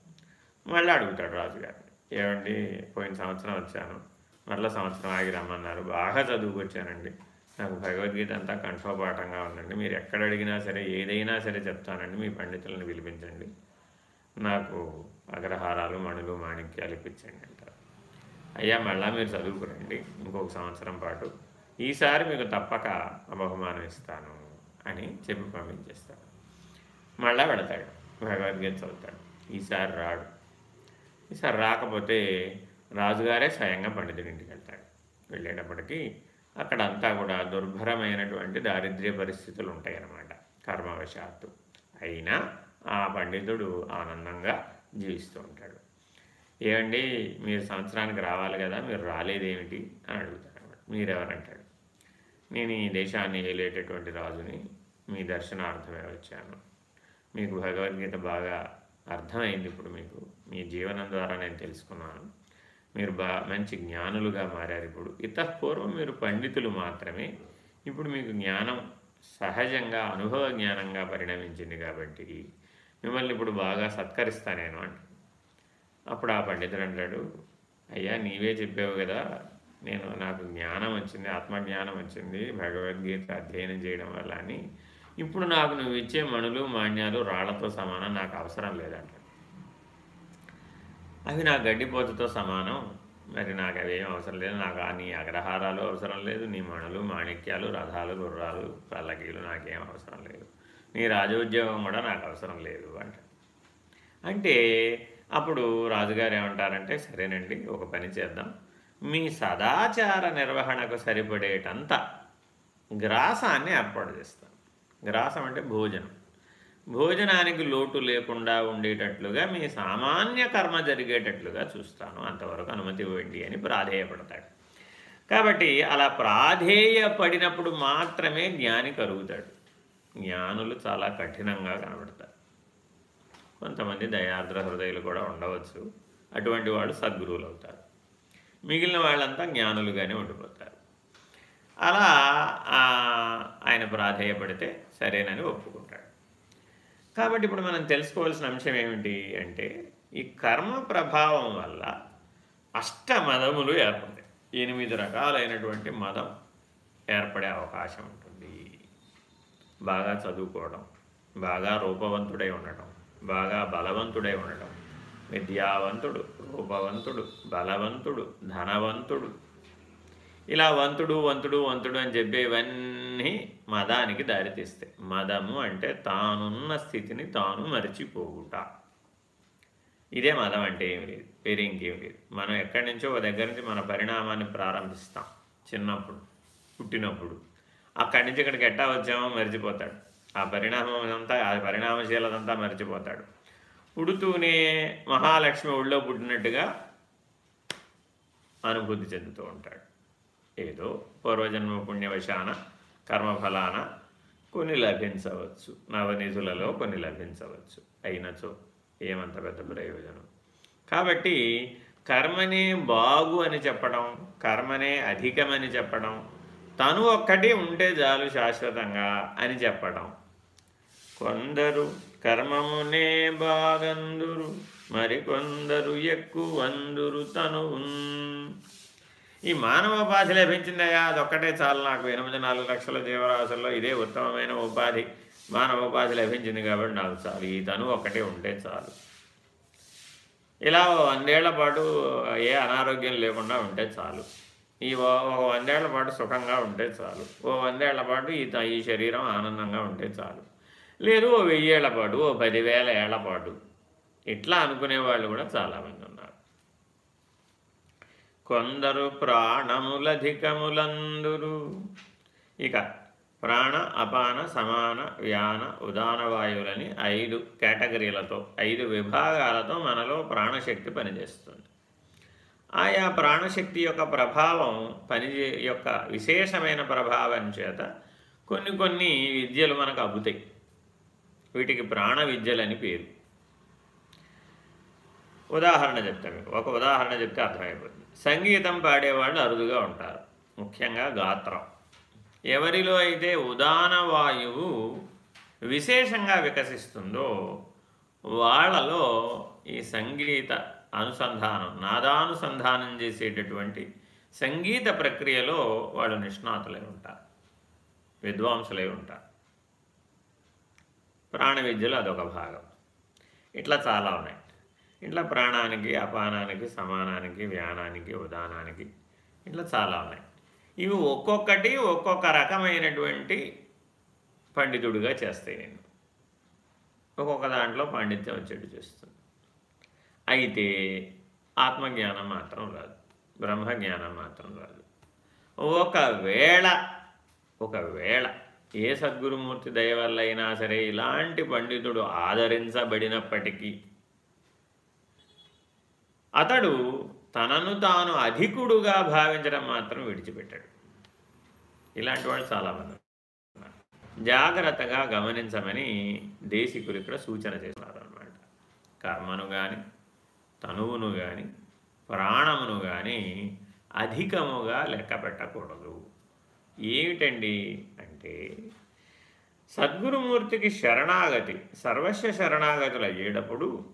మళ్ళీ అడుగుతాడు రాజుగారిని. ఏమండి పోయిన సంవత్సరం వచ్చాను. మళ్ళీ సంవత్సరం ఆగి రమ్మన్నారు. బాగా చదువుకొచ్చానండి. నాకు భగవద్గీత అంతా కంఠోపాఠంగా ఉందండి. మీరు ఎక్కడ అడిగినా సరే ఏదైనా సరే చెప్తానండి. మీ పండితులను పిలిపించండి. నాకు అగ్రహారాలు మణులు మాణిక్యాలు ఇప్పించండి అయ్యా మళ్ళా మీరు చదువుకురండి ఇంకొక సంవత్సరం పాటు. ఈసారి మీకు తప్పక బహుమానం ఇస్తాను అని చెప్పి పంపించేస్తాడు. మళ్ళా వెళతాడు భగవద్గీత చదువుతాడు. ఈసారి రాడు. ఈసారి రాకపోతే రాజుగారే స్వయంగా పండితుడింటికి వెళ్తాడు. వెళ్ళేటప్పటికీ అక్కడ అంతా కూడా దుర్భరమైనటువంటి దారిద్ర్య పరిస్థితులు ఉంటాయన్నమాట కర్మవశాత్తు. అయినా ఆ పండితుడు ఆనందంగా జీవిస్తూ ఉంటాడు. ఏమండి మీరు సంవత్సరానికి రావాలి కదా మీరు రాలేదేమిటి అని అడుగుతాడు అనమాట మీరెవరంటాడు? నేను ఈ దేశాన్ని ఏలేటటువంటి రాజుని మీ దర్శనార్థమే వచ్చాను. మీకు భగవద్గీత బాగా అర్థమైంది ఇప్పుడు మీకు. మీ జీవనం ద్వారా నేను తెలుసుకున్నాను. మీరు బా మంచి జ్ఞానులుగా మారారు ఇప్పుడు. ఇతపూర్వం మీరు పండితులు మాత్రమే. ఇప్పుడు మీకు జ్ఞానం సహజంగా అనుభవ జ్ఞానంగా పరిణమించింది కాబట్టి మిమ్మల్ని ఇప్పుడు బాగా సత్కరిస్తా నేను అంటే అప్పుడు ఆ పండితుడు అంటాడు అయ్యా నీవే చెప్పావు కదా నేను నాకు జ్ఞానం వచ్చింది ఆత్మజ్ఞానం వచ్చింది భగవద్గీత అధ్యయనం చేయడం వల్ల అని. ఇప్పుడు నాకు నువ్వు ఇచ్చే మణులు మాన్యాలు రాళ్ళతో సమానం నాకు అవసరం లేదంట. అవి నా గడ్డిపోతతో సమానం. మరి నాకు అవేం అవసరం లేదు. నాకు నీ అగ్రహారాలు అవసరం లేదు. నీ మణులు మాణిక్యాలు రథాలు గుర్రాలు పల్లకీలు నాకేం అవసరం లేదు. నీ రాజోద్యోగం కూడా నాకు అవసరం లేదు అంట. అంటే అప్పుడు రాజుగారు ఏమంటారంటే సరేనండి ఒక పని చేద్దాం. మీ సదాచార నిర్వహణకు సరిపడేటంత గ్రాసాన్ని ఏర్పాటు చేస్తాం. గ్రాసం అంటే భోజనం. భోజనానికి లోటు లేకుండా ఉండేటట్లుగా మీ సామాన్య కర్మ జరిగేటట్లుగా చూస్తాను. అంతవరకు అనుమతి ఇవ్వండి అని ప్రాధేయపడతాడు. కాబట్టి అలా ప్రాధేయపడినప్పుడు మాత్రమే జ్ఞాని కరుగుతాడు. జ్ఞానులు చాలా కఠినంగా కనబడతారు. కొంతమంది దయార్ద్ర హృదయులు కూడా ఉండవచ్చు. అటువంటి వాళ్ళు సద్గురువులు అవుతారు. మిగిలిన వాళ్ళంతా జ్ఞానులుగానే ఉండిపోతారు. అలా ఆయన ప్రాధేయపడితే సరేనని ఒప్పుకుంటాడు. కాబట్టి ఇప్పుడు మనం తెలుసుకోవాల్సిన అంశం ఏమిటి అంటే ఈ కర్మ ప్రభావం వల్ల అష్టమదములు ఏర్పడతాయి. ఎనిమిది రకాలైనటువంటి మదం ఏర్పడే అవకాశం ఉంటుంది. బాగా చదువుకోవడం బాగా రూపవంతుడై ఉండటం బాగా బలవంతుడై ఉండటం. విద్యావంతుడు రూపవంతుడు బలవంతుడు ధనవంతుడు. ఇలా వంతుడు వంతుడు వంతుడు అని చెప్పేవన్నీ మదానికి దారితీస్తాయి. మదము అంటే తానున్న స్థితిని తాను మరిచిపోవుట. ఇదే మదం అంటే ఏమి లేదు వేరే ఇంకేం లేదు. మనం ఎక్కడి నుంచో ఒక దగ్గర నుంచి మన పరిణామాన్ని ప్రారంభిస్తాం. చిన్నప్పుడు పుట్టినప్పుడు. అక్కడి నుంచి ఇక్కడికి ఎట్టా వచ్చామో మరిచిపోతాడు. ఆ పరిణామం అంతా ఆ పరిణామశీలదంతా మర్చిపోతాడు. పుడుతూనే మహాలక్ష్మి ఒళ్ళో పుట్టినట్టుగా అనుభూతి చెందుతూ ఉంటాడు. ఏదో పూర్వజన్మ పుణ్యవశాన కర్మఫలాన కొన్ని లభించవచ్చు. నవనిధులలో కొన్ని లభించవచ్చు. అయినచో ఏమంత పెద్ద ప్రయోజనం. కాబట్టి కర్మనే బాగు అని చెప్పడం కర్మనే అధికమని చెప్పడం తను ఒక్కటి ఉంటే చాలు శాశ్వతంగా అని చెప్పడం కొందరు కర్మమునే బాగందురు మరికొందరు ఎక్కువందురు తను ఈ మానవ ఉపాధి లభించిందయా? అదొక్కటే చాలు నాకు. ఎనిమిది నాలుగు లక్షల జీవరాశుల్లో ఇదే ఉత్తమమైన ఉపాధి. మానవ ఉపాధి లభించింది కాబట్టి నాకు చాలు. ఈ తను ఒక్కటే ఉంటే చాలు. ఇలా వందేళ్ళ పాటు ఏ అనారోగ్యం లేకుండా ఉంటే చాలు. ఈ ఒక వందేళ్ళ పాటు సుఖంగా ఉంటే చాలు. ఓ వందేళ్ళ పాటు ఈ ఈ శరీరం ఆనందంగా ఉంటే చాలు. లేదు ఓ వెయ్యేళ్ళ పాటు ఓ పదివేల ఏళ్ళ పాటు. ఇట్లా అనుకునే వాళ్ళు కూడా చాలామంది ఉన్నారు. కొందరు ప్రాణములధికములందురు. ఇక ప్రాణ అపాన సమాన వ్యాన ఉదాన వాయువులని ఐదు కేటగిరీలతో ఐదు విభాగాలతో మనలో ప్రాణశక్తి పనిచేస్తుంది. ఆయా ప్రాణశక్తి యొక్క ప్రభావం పని యొక్క విశేషమైన ప్రభావం చేత కొన్ని కొన్ని విద్యలు మనకు అబ్బుతాయి. వీటికి ప్రాణ విద్యలని పేరు. ఉదాహరణ చెప్తాను ఒక ఉదాహరణ చెప్తే అర్థమైపోతుంది. సంగీతం పాడేవాళ్ళు అరుదుగా ఉంటారు. ముఖ్యంగా గాత్రం. ఎవరిలో అయితే ఉదాన వాయువు విశేషంగా వికసిస్తుందో వాళ్ళలో ఈ సంగీత అనుసంధానం నాదానుసంధానం చేసేటటువంటి సంగీత ప్రక్రియలో వాళ్ళు నిష్ణాతులై ఉంటారు. విద్వాంసులై ఉంటారు. ప్రాణ విద్యలో అదొక భాగం. ఇట్లా చాలా ఉన్నాయి. ఇట్లా ప్రాణానికి అపానానికి సమానానికి వ్యానానికి ఉదానానికి ఇట్లా చాలా ఉన్నాయి. ఇవి ఒక్కొక్కటి ఒక్కొక్క రకమైనటువంటి పండితుడిగా చేస్తాయి నేను. ఒక్కొక్క దాంట్లో పాండిత్యం వచ్చేట్టు చేస్తుంది. అయితే ఆత్మజ్ఞానం మాత్రం రాదు. బ్రహ్మజ్ఞానం మాత్రం రాదు. ఒకవేళ ఒకవేళ ఏ సద్గురుమూర్తి దయ వల్ల అయినా సరే ఇలాంటి పండితుడు ఆదరించబడినప్పటికీ అతడు తనను తాను అధికుడుగా భావించడం మాత్రం విడిచిపెట్టాడు. ఇలాంటి వాళ్ళు చాలామంది జాగ్రత్తగా గమనించమని దేశికులు ఇక్కడ సూచన చేస్తున్నారు అనమాట కర్మను కానీ తనువును కానీ ప్రాణమును కానీ అధికముగా లెక్క పెట్టకూడదు. ఏమిటండి? అంటే సద్గురుమూర్తికి శరణాగతి సర్వస్వ శరణాగతులు అయ్యేటప్పుడు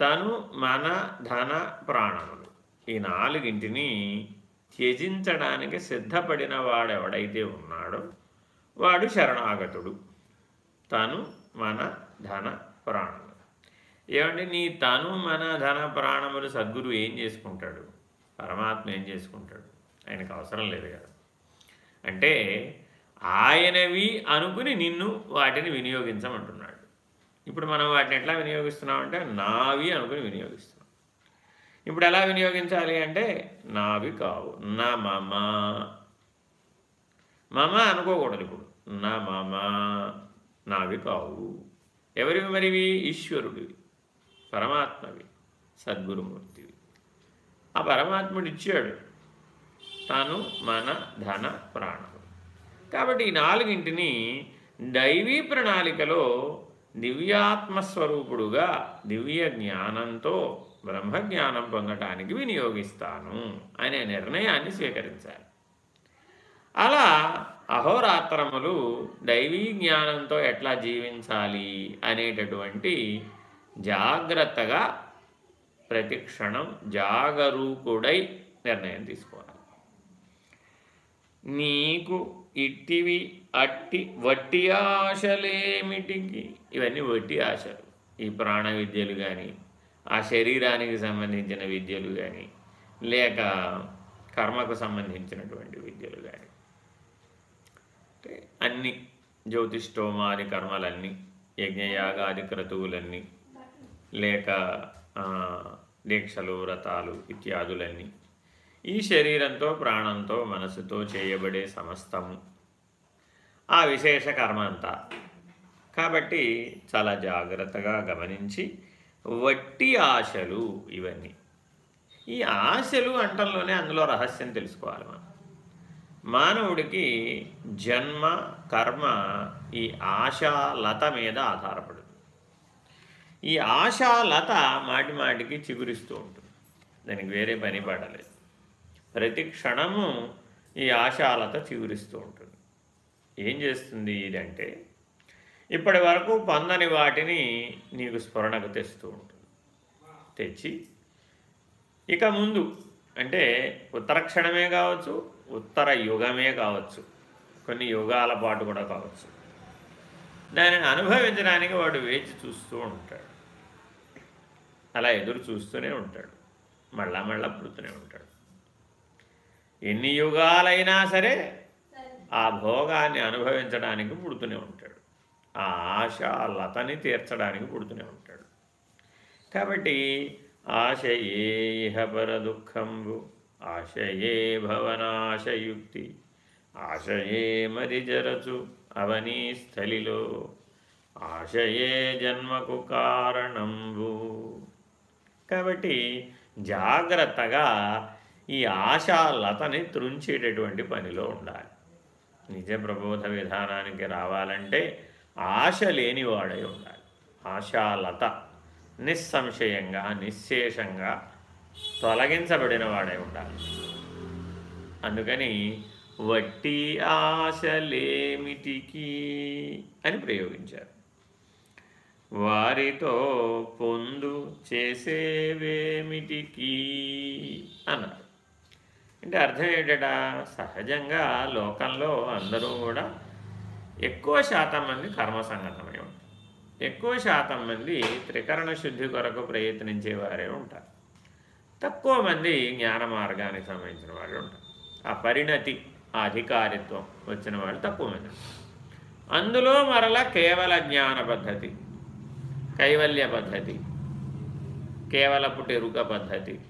తను మన ధన ప్రాణములు. ఈ నాలుగింటిని త్యజించడానికి సిద్ధపడిన వాడెవడైతే ఉన్నాడో వాడు శరణాగతుడు. తను మన ధన ప్రాణములు. ఏమంటే నీ తను మన ధన ప్రాణములు సద్గురు ఏం చేసుకుంటాడు? పరమాత్మ ఏం చేసుకుంటాడు? ఆయనకు అవసరం లేదు కదా. అంటే ఆయనవి అనుకుని నిన్ను వాటిని వినియోగించమంటున్నాడు. ఇప్పుడు మనం వాటిని ఎట్లా వినియోగిస్తున్నామంటే నావి అనుకుని వినియోగిస్తున్నాం. ఇప్పుడు ఎలా వినియోగించాలి అంటే నావి కావు. నా మమ. మమ అనుకోకూడదు ఇప్పుడు. నా మమ నావి కావు. ఎవరివి మరివి? ఈశ్వరుడివి. పరమాత్మవి సద్గురుమూర్తివి. ఆ పరమాత్ముడు ఇచ్చాడు తాను మన ధన ప్రాణం. కాబట్టి ఈ నాలుగింటిని దైవీ ప్రణాళికలో దివ్యాత్మస్వరూపుడుగా దివ్య జ్ఞానంతో బ్రహ్మజ్ఞానం పొందటానికి వినియోగిస్తాను అనే నిర్ణయాన్ని స్వీకరించాలి అలా అహోరాత్రములు దైవీ జ్ఞానంతో ఎట్లా జీవించాలి అనేటటువంటి జాగ్రత్తగా ప్రతిక్షణం జాగరూకుడై నిర్ణయం తీసుకోవాలి. నీకు ఇట్టివి అట్టి వట్టి ఆశలేమిటికి? ఇవన్నీ వట్టి ఆశలు. ఈ ప్రాణ విద్యలు కానీ ఆ శరీరానికి సంబంధించిన విద్యలు కానీ లేక కర్మకు సంబంధించినటువంటి విద్యలు కానీ అంటే అన్ని జ్యోతిష్టోమాది కర్మలన్నీ యజ్ఞయాగాది క్రతువులన్నీ లేక దీక్షలు వ్రతాలు ఇత్యాదులన్నీ ఈ శరీరంతో ప్రాణంతో మనసుతో చేయబడే సమస్తము ఆ విశేష కర్మ అంతా. కాబట్టి చాలా జాగ్రత్తగా గమనించి వట్టి ఆశలు ఇవన్నీ. ఈ ఆశలు అంటంలోనే అందులో రహస్యం తెలుసుకోవాలి మనం. మానవుడికి జన్మ కర్మ ఈ ఆశాలత మీద ఆధారపడుతుంది. ఈ ఆశాలత మాటి మాటికి చిగురిస్తూ ఉంటుంది. దానికి వేరే పని పడలేదు. ప్రతి క్షణము ఈ ఆశాలత చిగురిస్తూ ఉంటుంది. ఏం చేస్తుంది ఇదంటే ఇప్పటి వరకు పొందని వాటిని నీకు స్ఫురణకు తెస్తూ ఉంటుంది. తెచ్చి ఇక ముందు అంటే ఉత్తర క్షణమే కావచ్చు ఉత్తర యుగమే కావచ్చు కొన్ని యుగాల పాటు కూడా కావచ్చు. దానిని అనుభవించడానికి వాడు వేచి చూస్తూ ఉంటాడు. అలా ఎదురు చూస్తూనే ఉంటాడు. మళ్ళా మళ్ళా పుడుతూనే ఉంటాడు. ఎన్ని యుగాలైనా సరే ఆ భోగాన్ని అనుభవించడానికి పుడుతూనే ఉంటాడు. ఆ ఆశ లతని తీర్చడానికి పుడుతూనే ఉంటాడు. కాబట్టి ఆశయే పర దుఃఖంబు ఆశయే భవనాశయుక్తి ఆశయే మరి జరచు అవనీ స్థలిలో ఆశయే జన్మకు కారణంబు. కాబట్టి జాగ్రత్తగా ఈ ఆశాలతని త్రుంచేటటువంటి పనిలో ఉండాలి. నిజ ప్రబోధ విధానానికి రావాలంటే ఆశ లేనివాడై ఉండాలి. ఆశాలత నిస్సంశయంగా నిశ్శేషంగా తొలగించబడిన వాడై ఉండాలి. అందుకని వట్టి ఆశలేమిటికి అని ప్రయోగించారు. వారితో పొందు చేసేవేమిటికి? అన్నారు. అంటే అర్థం ఏంటా సహజంగా లోకంలో అందరూ కూడా ఎక్కువ శాతం మంది కర్మసంగతమై ఉంటారు. ఎక్కువ శాతం మంది త్రికరణ శుద్ధి కొరకు ప్రయత్నించే వారే ఉంటారు. తక్కువ మంది జ్ఞాన మార్గానికి సంబంధించిన వాళ్ళు ఉంటారు. ఆ పరిణతి ఆ అధికారిత్వం వచ్చిన వాళ్ళు తక్కువ మంది అందులో మరలా కేవల జ్ఞాన పద్ధతి కైవల్య పద్ధతి కేవల పుటెరుక పద్ధతి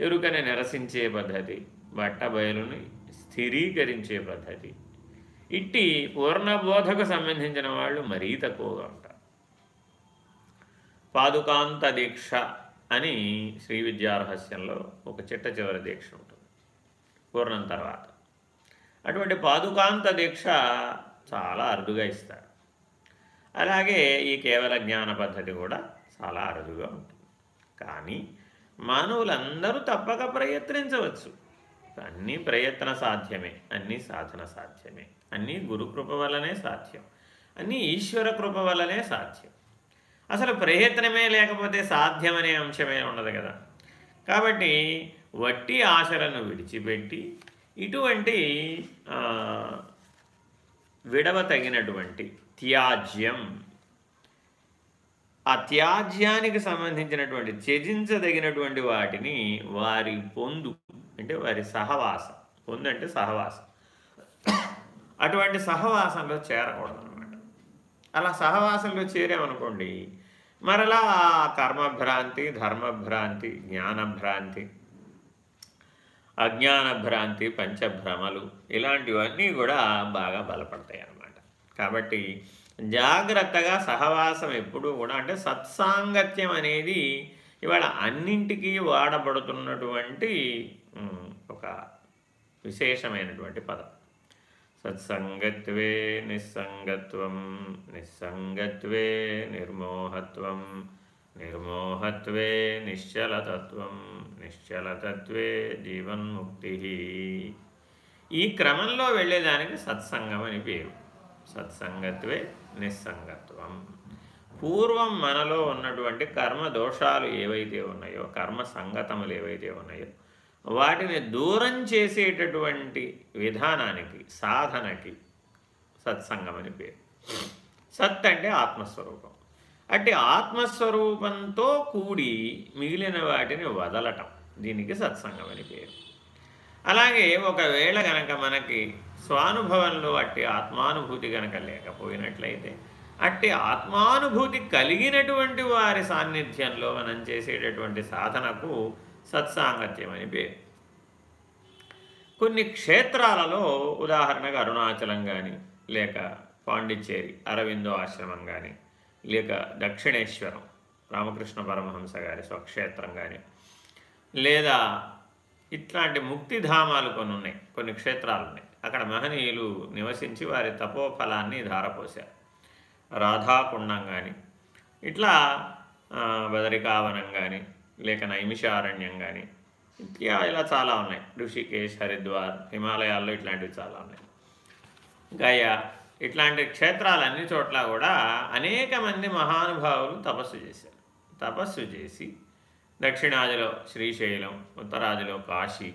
ఎరుకని నిరసించే పద్ధతి బట్ట బయలుని స్థిరీకరించే పద్ధతి. ఇట్టి పూర్ణబోధకు సంబంధించిన వాళ్ళు మరీ తక్కువగా ఉంటారు. పాదుకాంత దీక్ష అని శ్రీ విద్యారహస్యంలో ఒక చిట్ట చివరి దీక్ష ఉంటుంది. పూర్ణం తర్వాత. అటువంటి పాదుకాంత దీక్ష చాలా అరుదుగా ఇస్తారు. అలాగే ఈ కేవల జ్ఞాన పద్ధతి కూడా చాలా అరుదుగా ఉంటుంది. కానీ మానవులందరూ తప్పక ప్రయత్నించవచ్చు. అన్నీ ప్రయత్న సాధ్యమే అన్నీ సాధన సాధ్యమే. అన్నీ గురుకృప వల్లనే సాధ్యం. అన్నీ ఈశ్వర కృప వల్లనే సాధ్యం. అసలు ప్రయత్నమే లేకపోతే సాధ్యమనే అంశమే ఉండదు కదా. కాబట్టి వట్టి ఆశలను విడిచిపెట్టి ఇటువంటి విడవ తగినటువంటి త్యాజ్యం ఆ త్యాజ్యానికి సంబంధించినటువంటి త్యజించదగినటువంటి వాటిని వారి పొందు అంటే వారి సహవాసం. పొందు అంటే సహవాసం. అటువంటి సహవాసంలో చేరకూడదు అనమాట అలా సహవాసంలో చేరామనుకోండి మరలా కర్మభ్రాంతి ధర్మభ్రాంతి జ్ఞానభ్రాంతి అజ్ఞానభ్రాంతి పంచభ్రమలు ఇలాంటివన్నీ కూడా బాగా బలపడతాయి అన్నమాట కాబట్టి జాగ్రత్తగా సహవాసం ఎప్పుడూ కూడా అంటే సత్సాంగత్యం అనేది ఇవాళ అన్నింటికీ వాడబడుతున్నటువంటి ఒక విశేషమైనటువంటి పదం. సత్సంగత్వే నిస్సంగత్వం నిస్సంగత్వే నిర్మోహత్వం నిర్మోహత్వే నిశ్చలతత్వం నిశ్చలతత్వే జీవన్ముక్తి. ఈ క్రమంలో వెళ్ళేదానికి సత్సంగం అని పేరు. సత్సంగత్వే నిస్సంగత్వం. పూర్వం మనలో ఉన్నటువంటి కర్మ దోషాలు ఏవైతే ఉన్నాయో కర్మ సంగతములు ఏవైతే ఉన్నాయో వాటిని దూరం చేసేటటువంటి విధానానికి సాధనకి సత్సంగం అని పేరు. సత్ అంటే ఆత్మస్వరూపం. అంటే ఆత్మస్వరూపంతో కూడి మిగిలిన వాటిని వదలటం. దీనికి సత్సంగం అని పేరు. అలాగే ఒకవేళ కనుక మనకి స్వానుభవంలో అట్టి ఆత్మానుభూతి కనుక లేకపోయినట్లయితే అట్టి ఆత్మానుభూతి కలిగినటువంటి వారి సాన్నిధ్యంలో మనం చేసేటటువంటి సాధనకు సత్సాంగత్యం అని పేరు. కొన్ని క్షేత్రాలలో ఉదాహరణగా అరుణాచలం కానీ లేక పాండిచ్చేరి అరవిందో ఆశ్రమం కానీ లేక దక్షిణేశ్వరం రామకృష్ణ పరమహంస గారి స్వక్షేత్రం కానీ లేదా ఇట్లాంటి ముక్తిధామాలు కొన్ని ఉన్నాయి కొన్ని క్షేత్రాలు ఉన్నాయి. అక్కడ మహనీయులు నివసించి వారి తపోఫలాన్ని ధారపోశారు. రాధాకుండం కానీ ఇట్లా బదరికావనం కానీ లేక నైమిషారణ్యం కానీ ఇలా చాలా ఉన్నాయి. ఋషికేశ్ హరిద్వార్ హిమాలయాల్లో ఇట్లాంటివి చాలా ఉన్నాయి. గయా ఇట్లాంటి క్షేత్రాలన్ని చోట్ల కూడా అనేక మంది మహానుభావులు తపస్సు చేశారు. తపస్సు చేసి దక్షిణాదిలో శ్రీశైలం ఉత్తరాదిలో కాశీ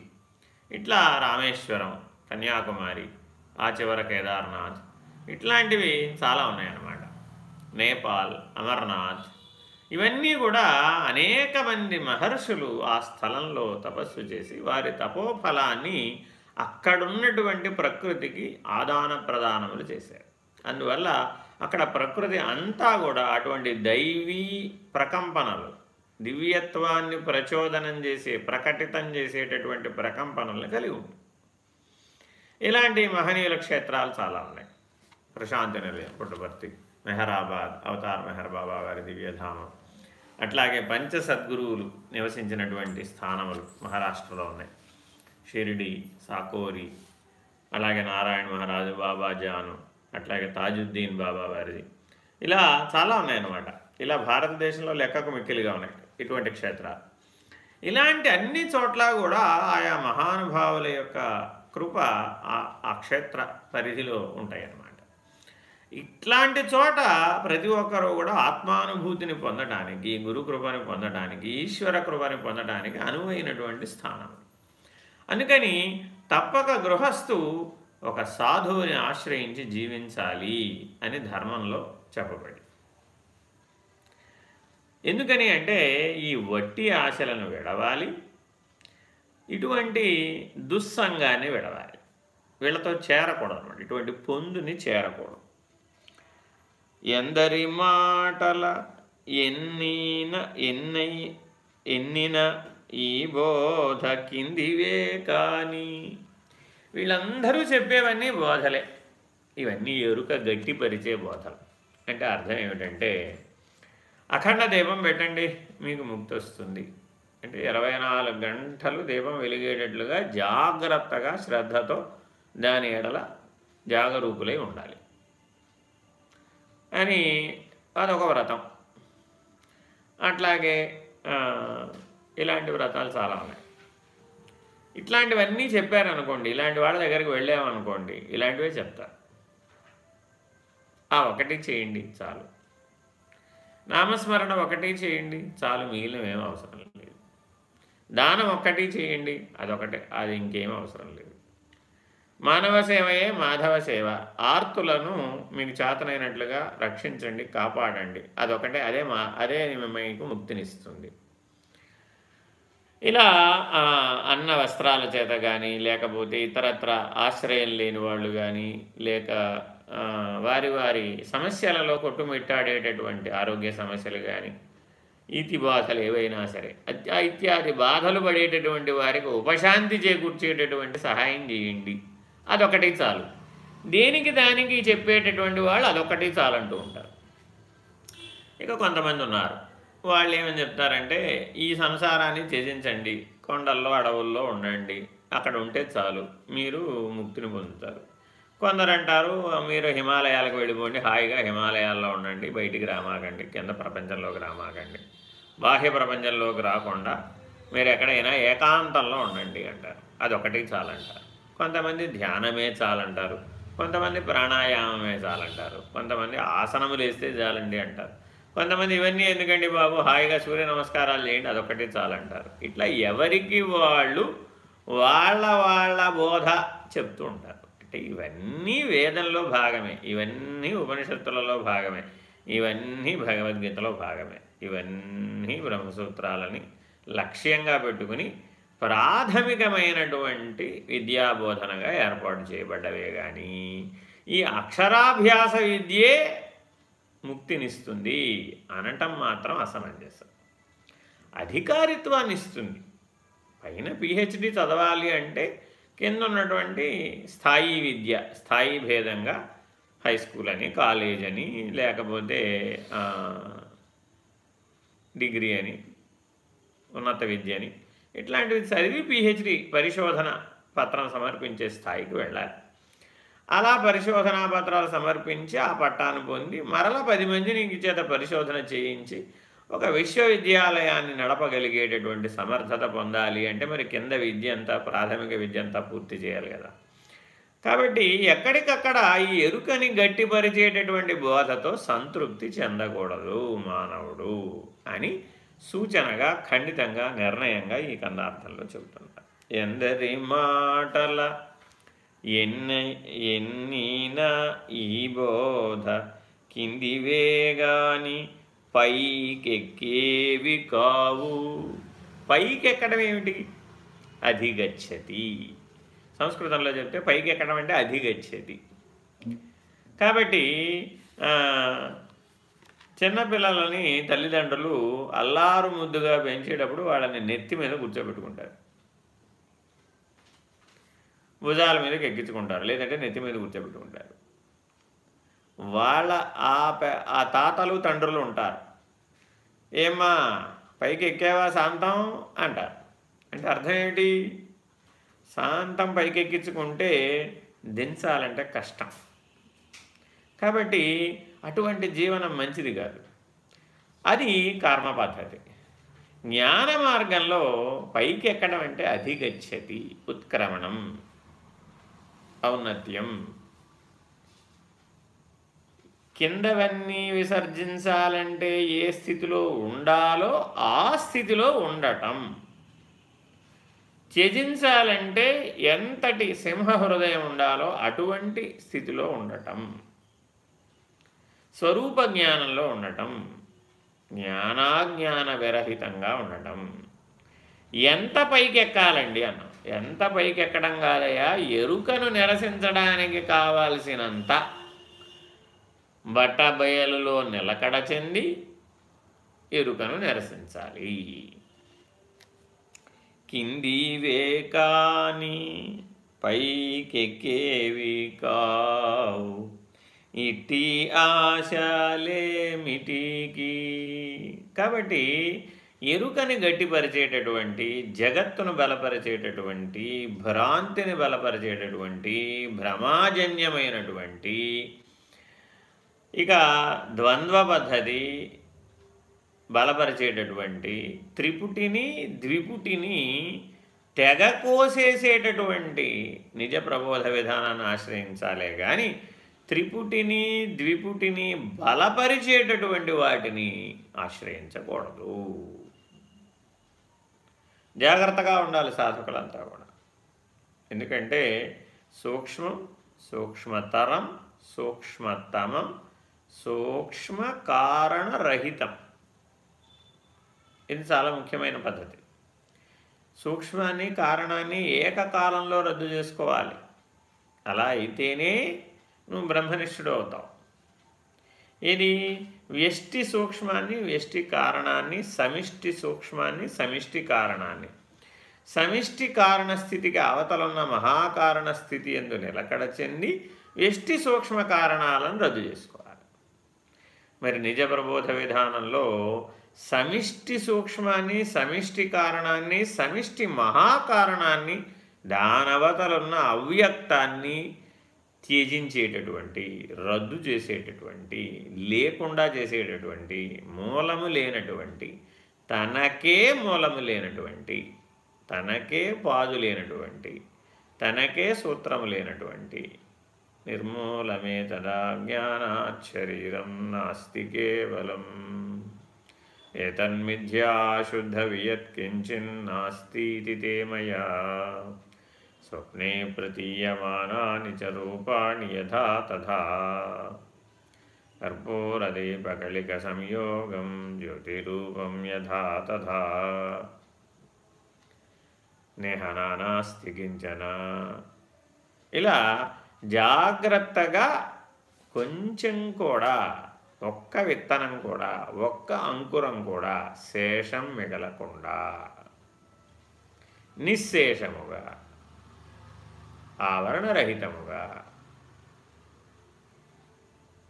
ఇట్లా రామేశ్వరం కన్యాకుమారి ఆ చివర కేదార్నాథ్ ఇట్లాంటివి చాలా ఉన్నాయన్నమాట. నేపాల్ అమర్నాథ్ ఇవన్నీ కూడా అనేక మంది మహర్షులు ఆ స్థలంలో తపస్సు చేసి వారి తపోఫలాన్ని అక్కడున్నటువంటి ప్రకృతికి ఆదాన ప్రదానములు చేశారు. అందువల్ల అక్కడ ప్రకృతి అంతా కూడా అటువంటి దైవీ ప్రకంపనలు దివ్యత్వాన్ని ప్రచోదనం చేసే ప్రకటితం చేసేటటువంటి ప్రకంపనలు కలిగి ఉంటుంది ఇలాంటి మహనీయుల క్షేత్రాలు చాలా ఉన్నాయి. ప్రశాంతి నిలయం పుట్టపర్తి మెహరాబాద్ అవతార్ మెహర్ బాబా వారి దివ్యధామం. అట్లాగే పంచ సద్గురువులు నివసించినటువంటి స్థానములు మహారాష్ట్రలో ఉన్నాయి. షిరిడి సాకోరి అలాగే నారాయణ మహారాజు బాబా జాను అట్లాగే తాజుద్దీన్ బాబా వారిది ఇలా చాలా ఉన్నాయన్నమాట. ఇలా భారతదేశంలో లెక్కకు మిక్కిలిగా ఉన్నాయి ఇటువంటి క్షేత్రాలు. ఇలాంటి అన్ని చోట్ల కూడా ఆయా మహానుభావుల యొక్క కృప ఆ క్షేత్ర పరిధిలో ఉంటాయి అన్నమాట ఇట్లాంటి చోట ప్రతి ఒక్కరూ కూడా ఆత్మానుభూతిని పొందడానికి గురు కృపని పొందడానికి ఈశ్వర కృపని పొందడానికి అనువైనటువంటి స్థానం. అందుకని తప్పక గృహస్థు ఒక సాధువుని ఆశ్రయించి జీవించాలి అని ధర్మంలో చెప్పబడి ఎందుకని అంటే ఈ వట్టి ఆశలను విడవాలి ఇటువంటి దుస్సంగాన్ని విడవాలి. వీళ్ళతో చేరకూడదు. అనమాట ఇటువంటి పొందుని చేరకూడదు. ఎందరి మాటల ఎన్నిన ఎన్నై ఎన్నిన ఈ బోధ కిందివే కానీ వీళ్ళందరూ చెప్పేవన్నీ బోధలే. ఇవన్నీ ఎరుక గట్టిపరిచే బోధలు. అంటే అర్థం ఏమిటంటే అఖండ దీపం పెట్టండి మీకు ముక్తి వస్తుంది అంటే ఇరవై నాలుగు గంటలు దీపం వెలిగేటట్లుగా జాగ్రత్తగా శ్రద్ధతో దాని ఎడల జాగరూకులై ఉండాలి. అని అదొక వ్రతం. అట్లాగే ఇలాంటి వ్రతాలు చాలా ఉన్నాయి. ఇట్లాంటివన్నీ చెప్పారనుకోండి ఇలాంటి వాళ్ళ దగ్గరికి వెళ్ళామనుకోండి ఇలాంటివే చెప్తారు. ఆ ఒకటి చేయండి చాలు. నామస్మరణ ఒకటి చేయండి చాలు మిగిలినవేం అవసరం లేదు. దానం ఒక్కటి చేయండి అదొకటే అది ఇంకేం అవసరం లేదు. మానవ సేవయే మాధవ సేవ. ఆర్తులను మీకు చేతనైనట్లుగా రక్షించండి కాపాడండి. అదొకటే అదే మా అదే మీకు ముక్తినిస్తుంది. ఇలా అన్న వస్త్రాల చేత కానీ లేకపోతే ఇతరత్ర ఆశ్రయం లేని వాళ్ళు కానీ లేక వారి వారి సమస్యలలో కొట్టుమిట్టాడేటటువంటి ఆరోగ్య సమస్యలు కానీ ఇతి బాధలు ఏవైనా సరే. ఇత్యాది బాధలు పడేటటువంటి వారికి ఉపశాంతి చేకూర్చేటటువంటి సహాయం చేయండి. అదొకటి చాలు. దేనికి దానికి చెప్పేటటువంటి వాళ్ళు అదొకటి చాలంటూ ఉంటారు. ఇక కొంతమంది ఉన్నారు. వాళ్ళు ఏమని చెప్తారంటే ఈ సంసారాన్ని త్యజించండి. కొండల్లో అడవుల్లో ఉండండి. అక్కడ ఉంటే చాలు. మీరు ముక్తిని పొందుతారు. కొందరు అంటారు మీరు హిమాలయాలకు వెళ్ళిపోండి. హాయిగా హిమాలయాల్లో ఉండండి. బయటికి రామాకండి. కింద ప్రపంచంలోకి రామాకండి. బాహ్య ప్రపంచంలోకి రాకుండా మీరు ఎక్కడైనా ఏకాంతంలో ఉండండి అంటారు. అదొకటి చాలంటారు. కొంతమంది ధ్యానమే చాలంటారు. కొంతమంది ప్రాణాయామమే చాలంటారు. కొంతమంది ఆసనములు వేస్తే చాలండి అంటారు. కొంతమంది ఇవన్నీ ఎందుకండి బాబు? హాయిగా సూర్య నమస్కారాలు చేయండి అదొకటి చాలంటారు. ఇట్లా ఎవరికి వాళ్ళు వాళ్ళ వాళ్ళ బోధ చెప్తూ ఉంటారు. అంటే ఇవన్నీ వేదంలో భాగమే. ఇవన్నీ ఉపనిషత్తులలో భాగమే. ఇవన్నీ భగవద్గీతలో భాగమే. ఇవన్నీ బ్రహ్మసూత్రాలని లక్ష్యంగా పెట్టుకుని ప్రాథమికమైనటువంటి విద్యాబోధనగా ఏర్పాటు చేయబడ్డవే కానీ ఈ అక్షరాభ్యాస విద్యే ముక్తినిస్తుంది అనటం మాత్రం అసమంజసం. అధికారిత్వాన్ని ఇస్తుంది. పైన పిహెచ్డి చదవాలి అంటే కింద ఉన్నటువంటి స్థాయి విద్య స్థాయి భేదంగా హై స్కూల్ అని కాలేజ్ అని లేకపోతే డిగ్రీ అని ఉన్నత విద్య అని. ఇట్లాంటివి చదివి పిహెచ్డి పరిశోధన పత్రం సమర్పించే స్థాయికి వెళ్ళాలి. అలా పరిశోధనా పత్రాలు సమర్పించి ఆ పట్టాను పొంది మరల పది మందిని చేత పరిశోధన చేయించి ఒక విశ్వవిద్యాలయాన్ని నడపగలిగేటటువంటి సమర్థత పొందాలి అంటే మరి కింద విద్య అంతా ప్రాథమిక విద్య అంతా పూర్తి చేయాలి కదా. కాబట్టి ఎక్కడికక్కడ ఈ ఎరుకని గట్టిపరిచేటటువంటి బోధతో సంతృప్తి చెందకూడదు మానవుడు అని సూచనగా ఖండితంగా నిర్ణయంగా ఈ కందార్థంలో చెబుతున్నారు ఎందరి మాటల ఎన్న ఎన్నిన ఈ బోధ కింది వేగాని పైకెక్కేవి కావు. పైకెక్కడం ఏమిటి? అధిగచ్చతి. సంస్కృతంలో చెప్తే పైకి ఎక్కడం అంటే అధిగచ్చతి కాబట్టి చిన్నపిల్లలని తల్లిదండ్రులు అల్లారు ముద్దుగా పెంచేటప్పుడు వాళ్ళని నెత్తి మీద కూర్చోబెట్టుకుంటారు. భుజాల మీదకి ఎక్కించుకుంటారు లేదంటే నెత్తి మీద కూర్చోబెట్టుకుంటారు. వాళ్ళ ఆ ఆ తాతలు తండ్రులు ఉంటారు. ఏమ్మా పైకి ఎక్కేవా శాంతం? అంటారు. అంటే అర్థం ఏమిటి? శాంతం పైకెక్కించుకుంటే దించాలంటే కష్టం. కాబట్టి అటువంటి జీవనం మంచిది కాదు. అది కర్మ పద్ధతి. జ్ఞాన మార్గంలో పైకి ఎక్కడం అంటే అధిగచ్చతి ఉత్క్రమణం ఔన్నత్యం. కిందవన్నీ విసర్జించాలంటే ఏ స్థితిలో ఉండాలో ఆ స్థితిలో ఉండటం. త్యజించాలంటే ఎంతటి సింహ హృదయం ఉండాలో అటువంటి స్థితిలో ఉండటం. స్వరూప జ్ఞానంలో ఉండటం. జ్ఞానాజ్ఞాన విరహితంగా ఉండటం. ఎంత పైకెక్కాలండి అన్న? ఎంత పైకెక్కడం కాదయా ఎరుకను నిరసించడానికి కావాల్సినంత. బట్టబయలులో నిలకడ చెంది ఎరుకను నిరసించాలి. కిందివే కాని పైకెక్కేవి కావు ఇట్టి ఆశలేమిటికి? కాబట్టి ఎరుకని గట్టిపరిచేటటువంటి జగత్తును బలపరిచేటటువంటి భ్రాంతిని బలపరిచేటటువంటి భ్రమాజన్యమైనటువంటి ఇక ద్వంద్వ పద్ధతి బలపరిచేటటువంటి త్రిపుటిని ద్విపుటిని తెగ కోసేసేటటువంటి నిజ ప్రబోధ విధానాన్ని ఆశ్రయించాలే కానీ త్రిపుటిని ద్విపుటిని బలపరిచేటటువంటి వాటిని ఆశ్రయించకూడదు. జాగ్రత్తగా ఉండాలి సాధకులంతా కూడా. ఎందుకంటే సూక్ష్మం సూక్ష్మతరం సూక్ష్మతమం సూక్ష్మ కారణరహితం ఇది చాలా ముఖ్యమైన పద్ధతి. సూక్ష్మాన్ని కారణాన్ని ఏకకాలంలో రద్దు చేసుకోవాలి. అలా అయితేనే నువ్వు బ్రహ్మనిష్ఠుడు అవుతావు. ఇది వ్యష్టి సూక్ష్మాన్ని వ్యష్టి కారణాన్ని సమిష్టి సూక్ష్మాన్ని సమిష్టి కారణాన్ని. సమిష్టి కారణ స్థితికి అవతలున్న మహాకారణ స్థితి ఎందు నిలకడ చెంది వ్యష్టి సూక్ష్మ కారణాలను రద్దు చేసుకోవాలి. మరి నిజ ప్రబోధ విధానంలో సమిష్టి సూక్ష్మాన్ని సమిష్టి కారణాన్ని సమిష్టి మహాకారణాన్ని దానవతలున్న అవ్యక్తాన్ని త్యజించేటటువంటి రద్దు చేసేటటువంటి లేకుండా చేసేటటువంటి మూలము లేనటువంటి తనకే మూలము లేనటువంటి తనకే పాదు లేనటువంటి తనకే సూత్రము లేనటువంటి నిర్మూలమే తదా జ్ఞానాశరీరం నాస్తి కేవలం. ఏతన్మిథ్యాశుద్ధ వియత్కించిన్నాస్తి తే మయా స్వప్నే ప్రతీయమానాని చ రూపాణి యథా తథా కర్పూరదీపకళిక సంయోగం జ్యోతిరూపం యథా తథా నేహనానాస్తి కించన ఇలా జాగ్రత్తగా కొంచెం కూడా ఒక్క విత్తనం కూడా ఒక్క అంకురం కూడా శేషం మిగలకుండా. నిశ్శేషముగా ఆవరణరహితముగా.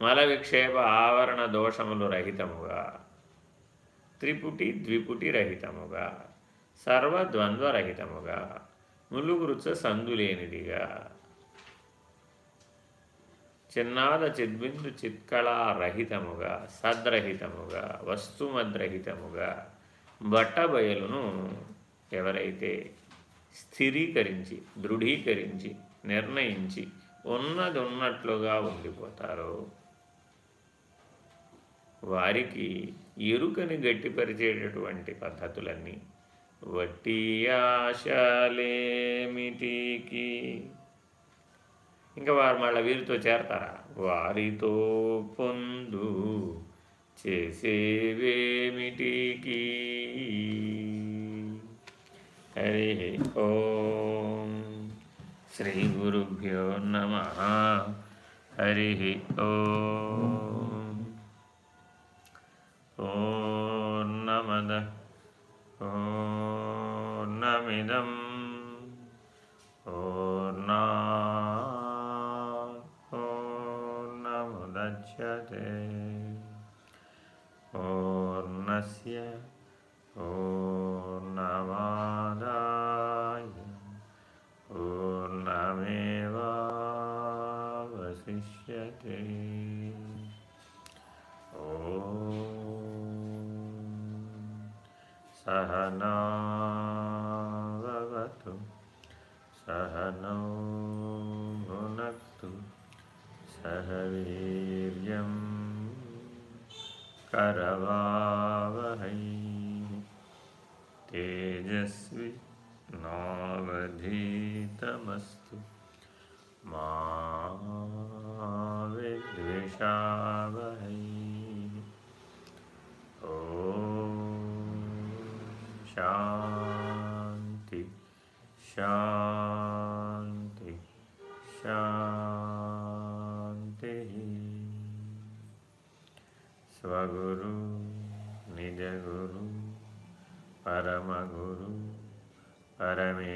మల విక్షేప ఆవరణ దోషములు రహితముగా. త్రిపుటి ద్విపుటి రహితముగా. సర్వద్వంద్వరహితముగా ములుగురుచ సందులేనిదిగా. చిన్నాద చిద్బిందు చిత్కళారహితముగా సద్రహితముగా వస్తుమద్రహితముగా బట్టబయలును ఎవరైతే స్థిరీకరించి దృఢీకరించి నిర్ణయించి ఉన్నది ఉన్నట్లుగా ఉండిపోతారో వారికి ఎరుకని గట్టిపరిచేటటువంటి పద్ధతులన్నీ వట్టి ఆశలేమిటికి ఇంకా వారు మళ్ళీ వీరితో చేరతారా? వారితో పొందు చేసేవేమిటికి? హరి ఓం శ్రీ గురుభ్యో నమ. హరి ఓం. పూర్ణమద పూర్ణమిదం పూర్ణా gracias.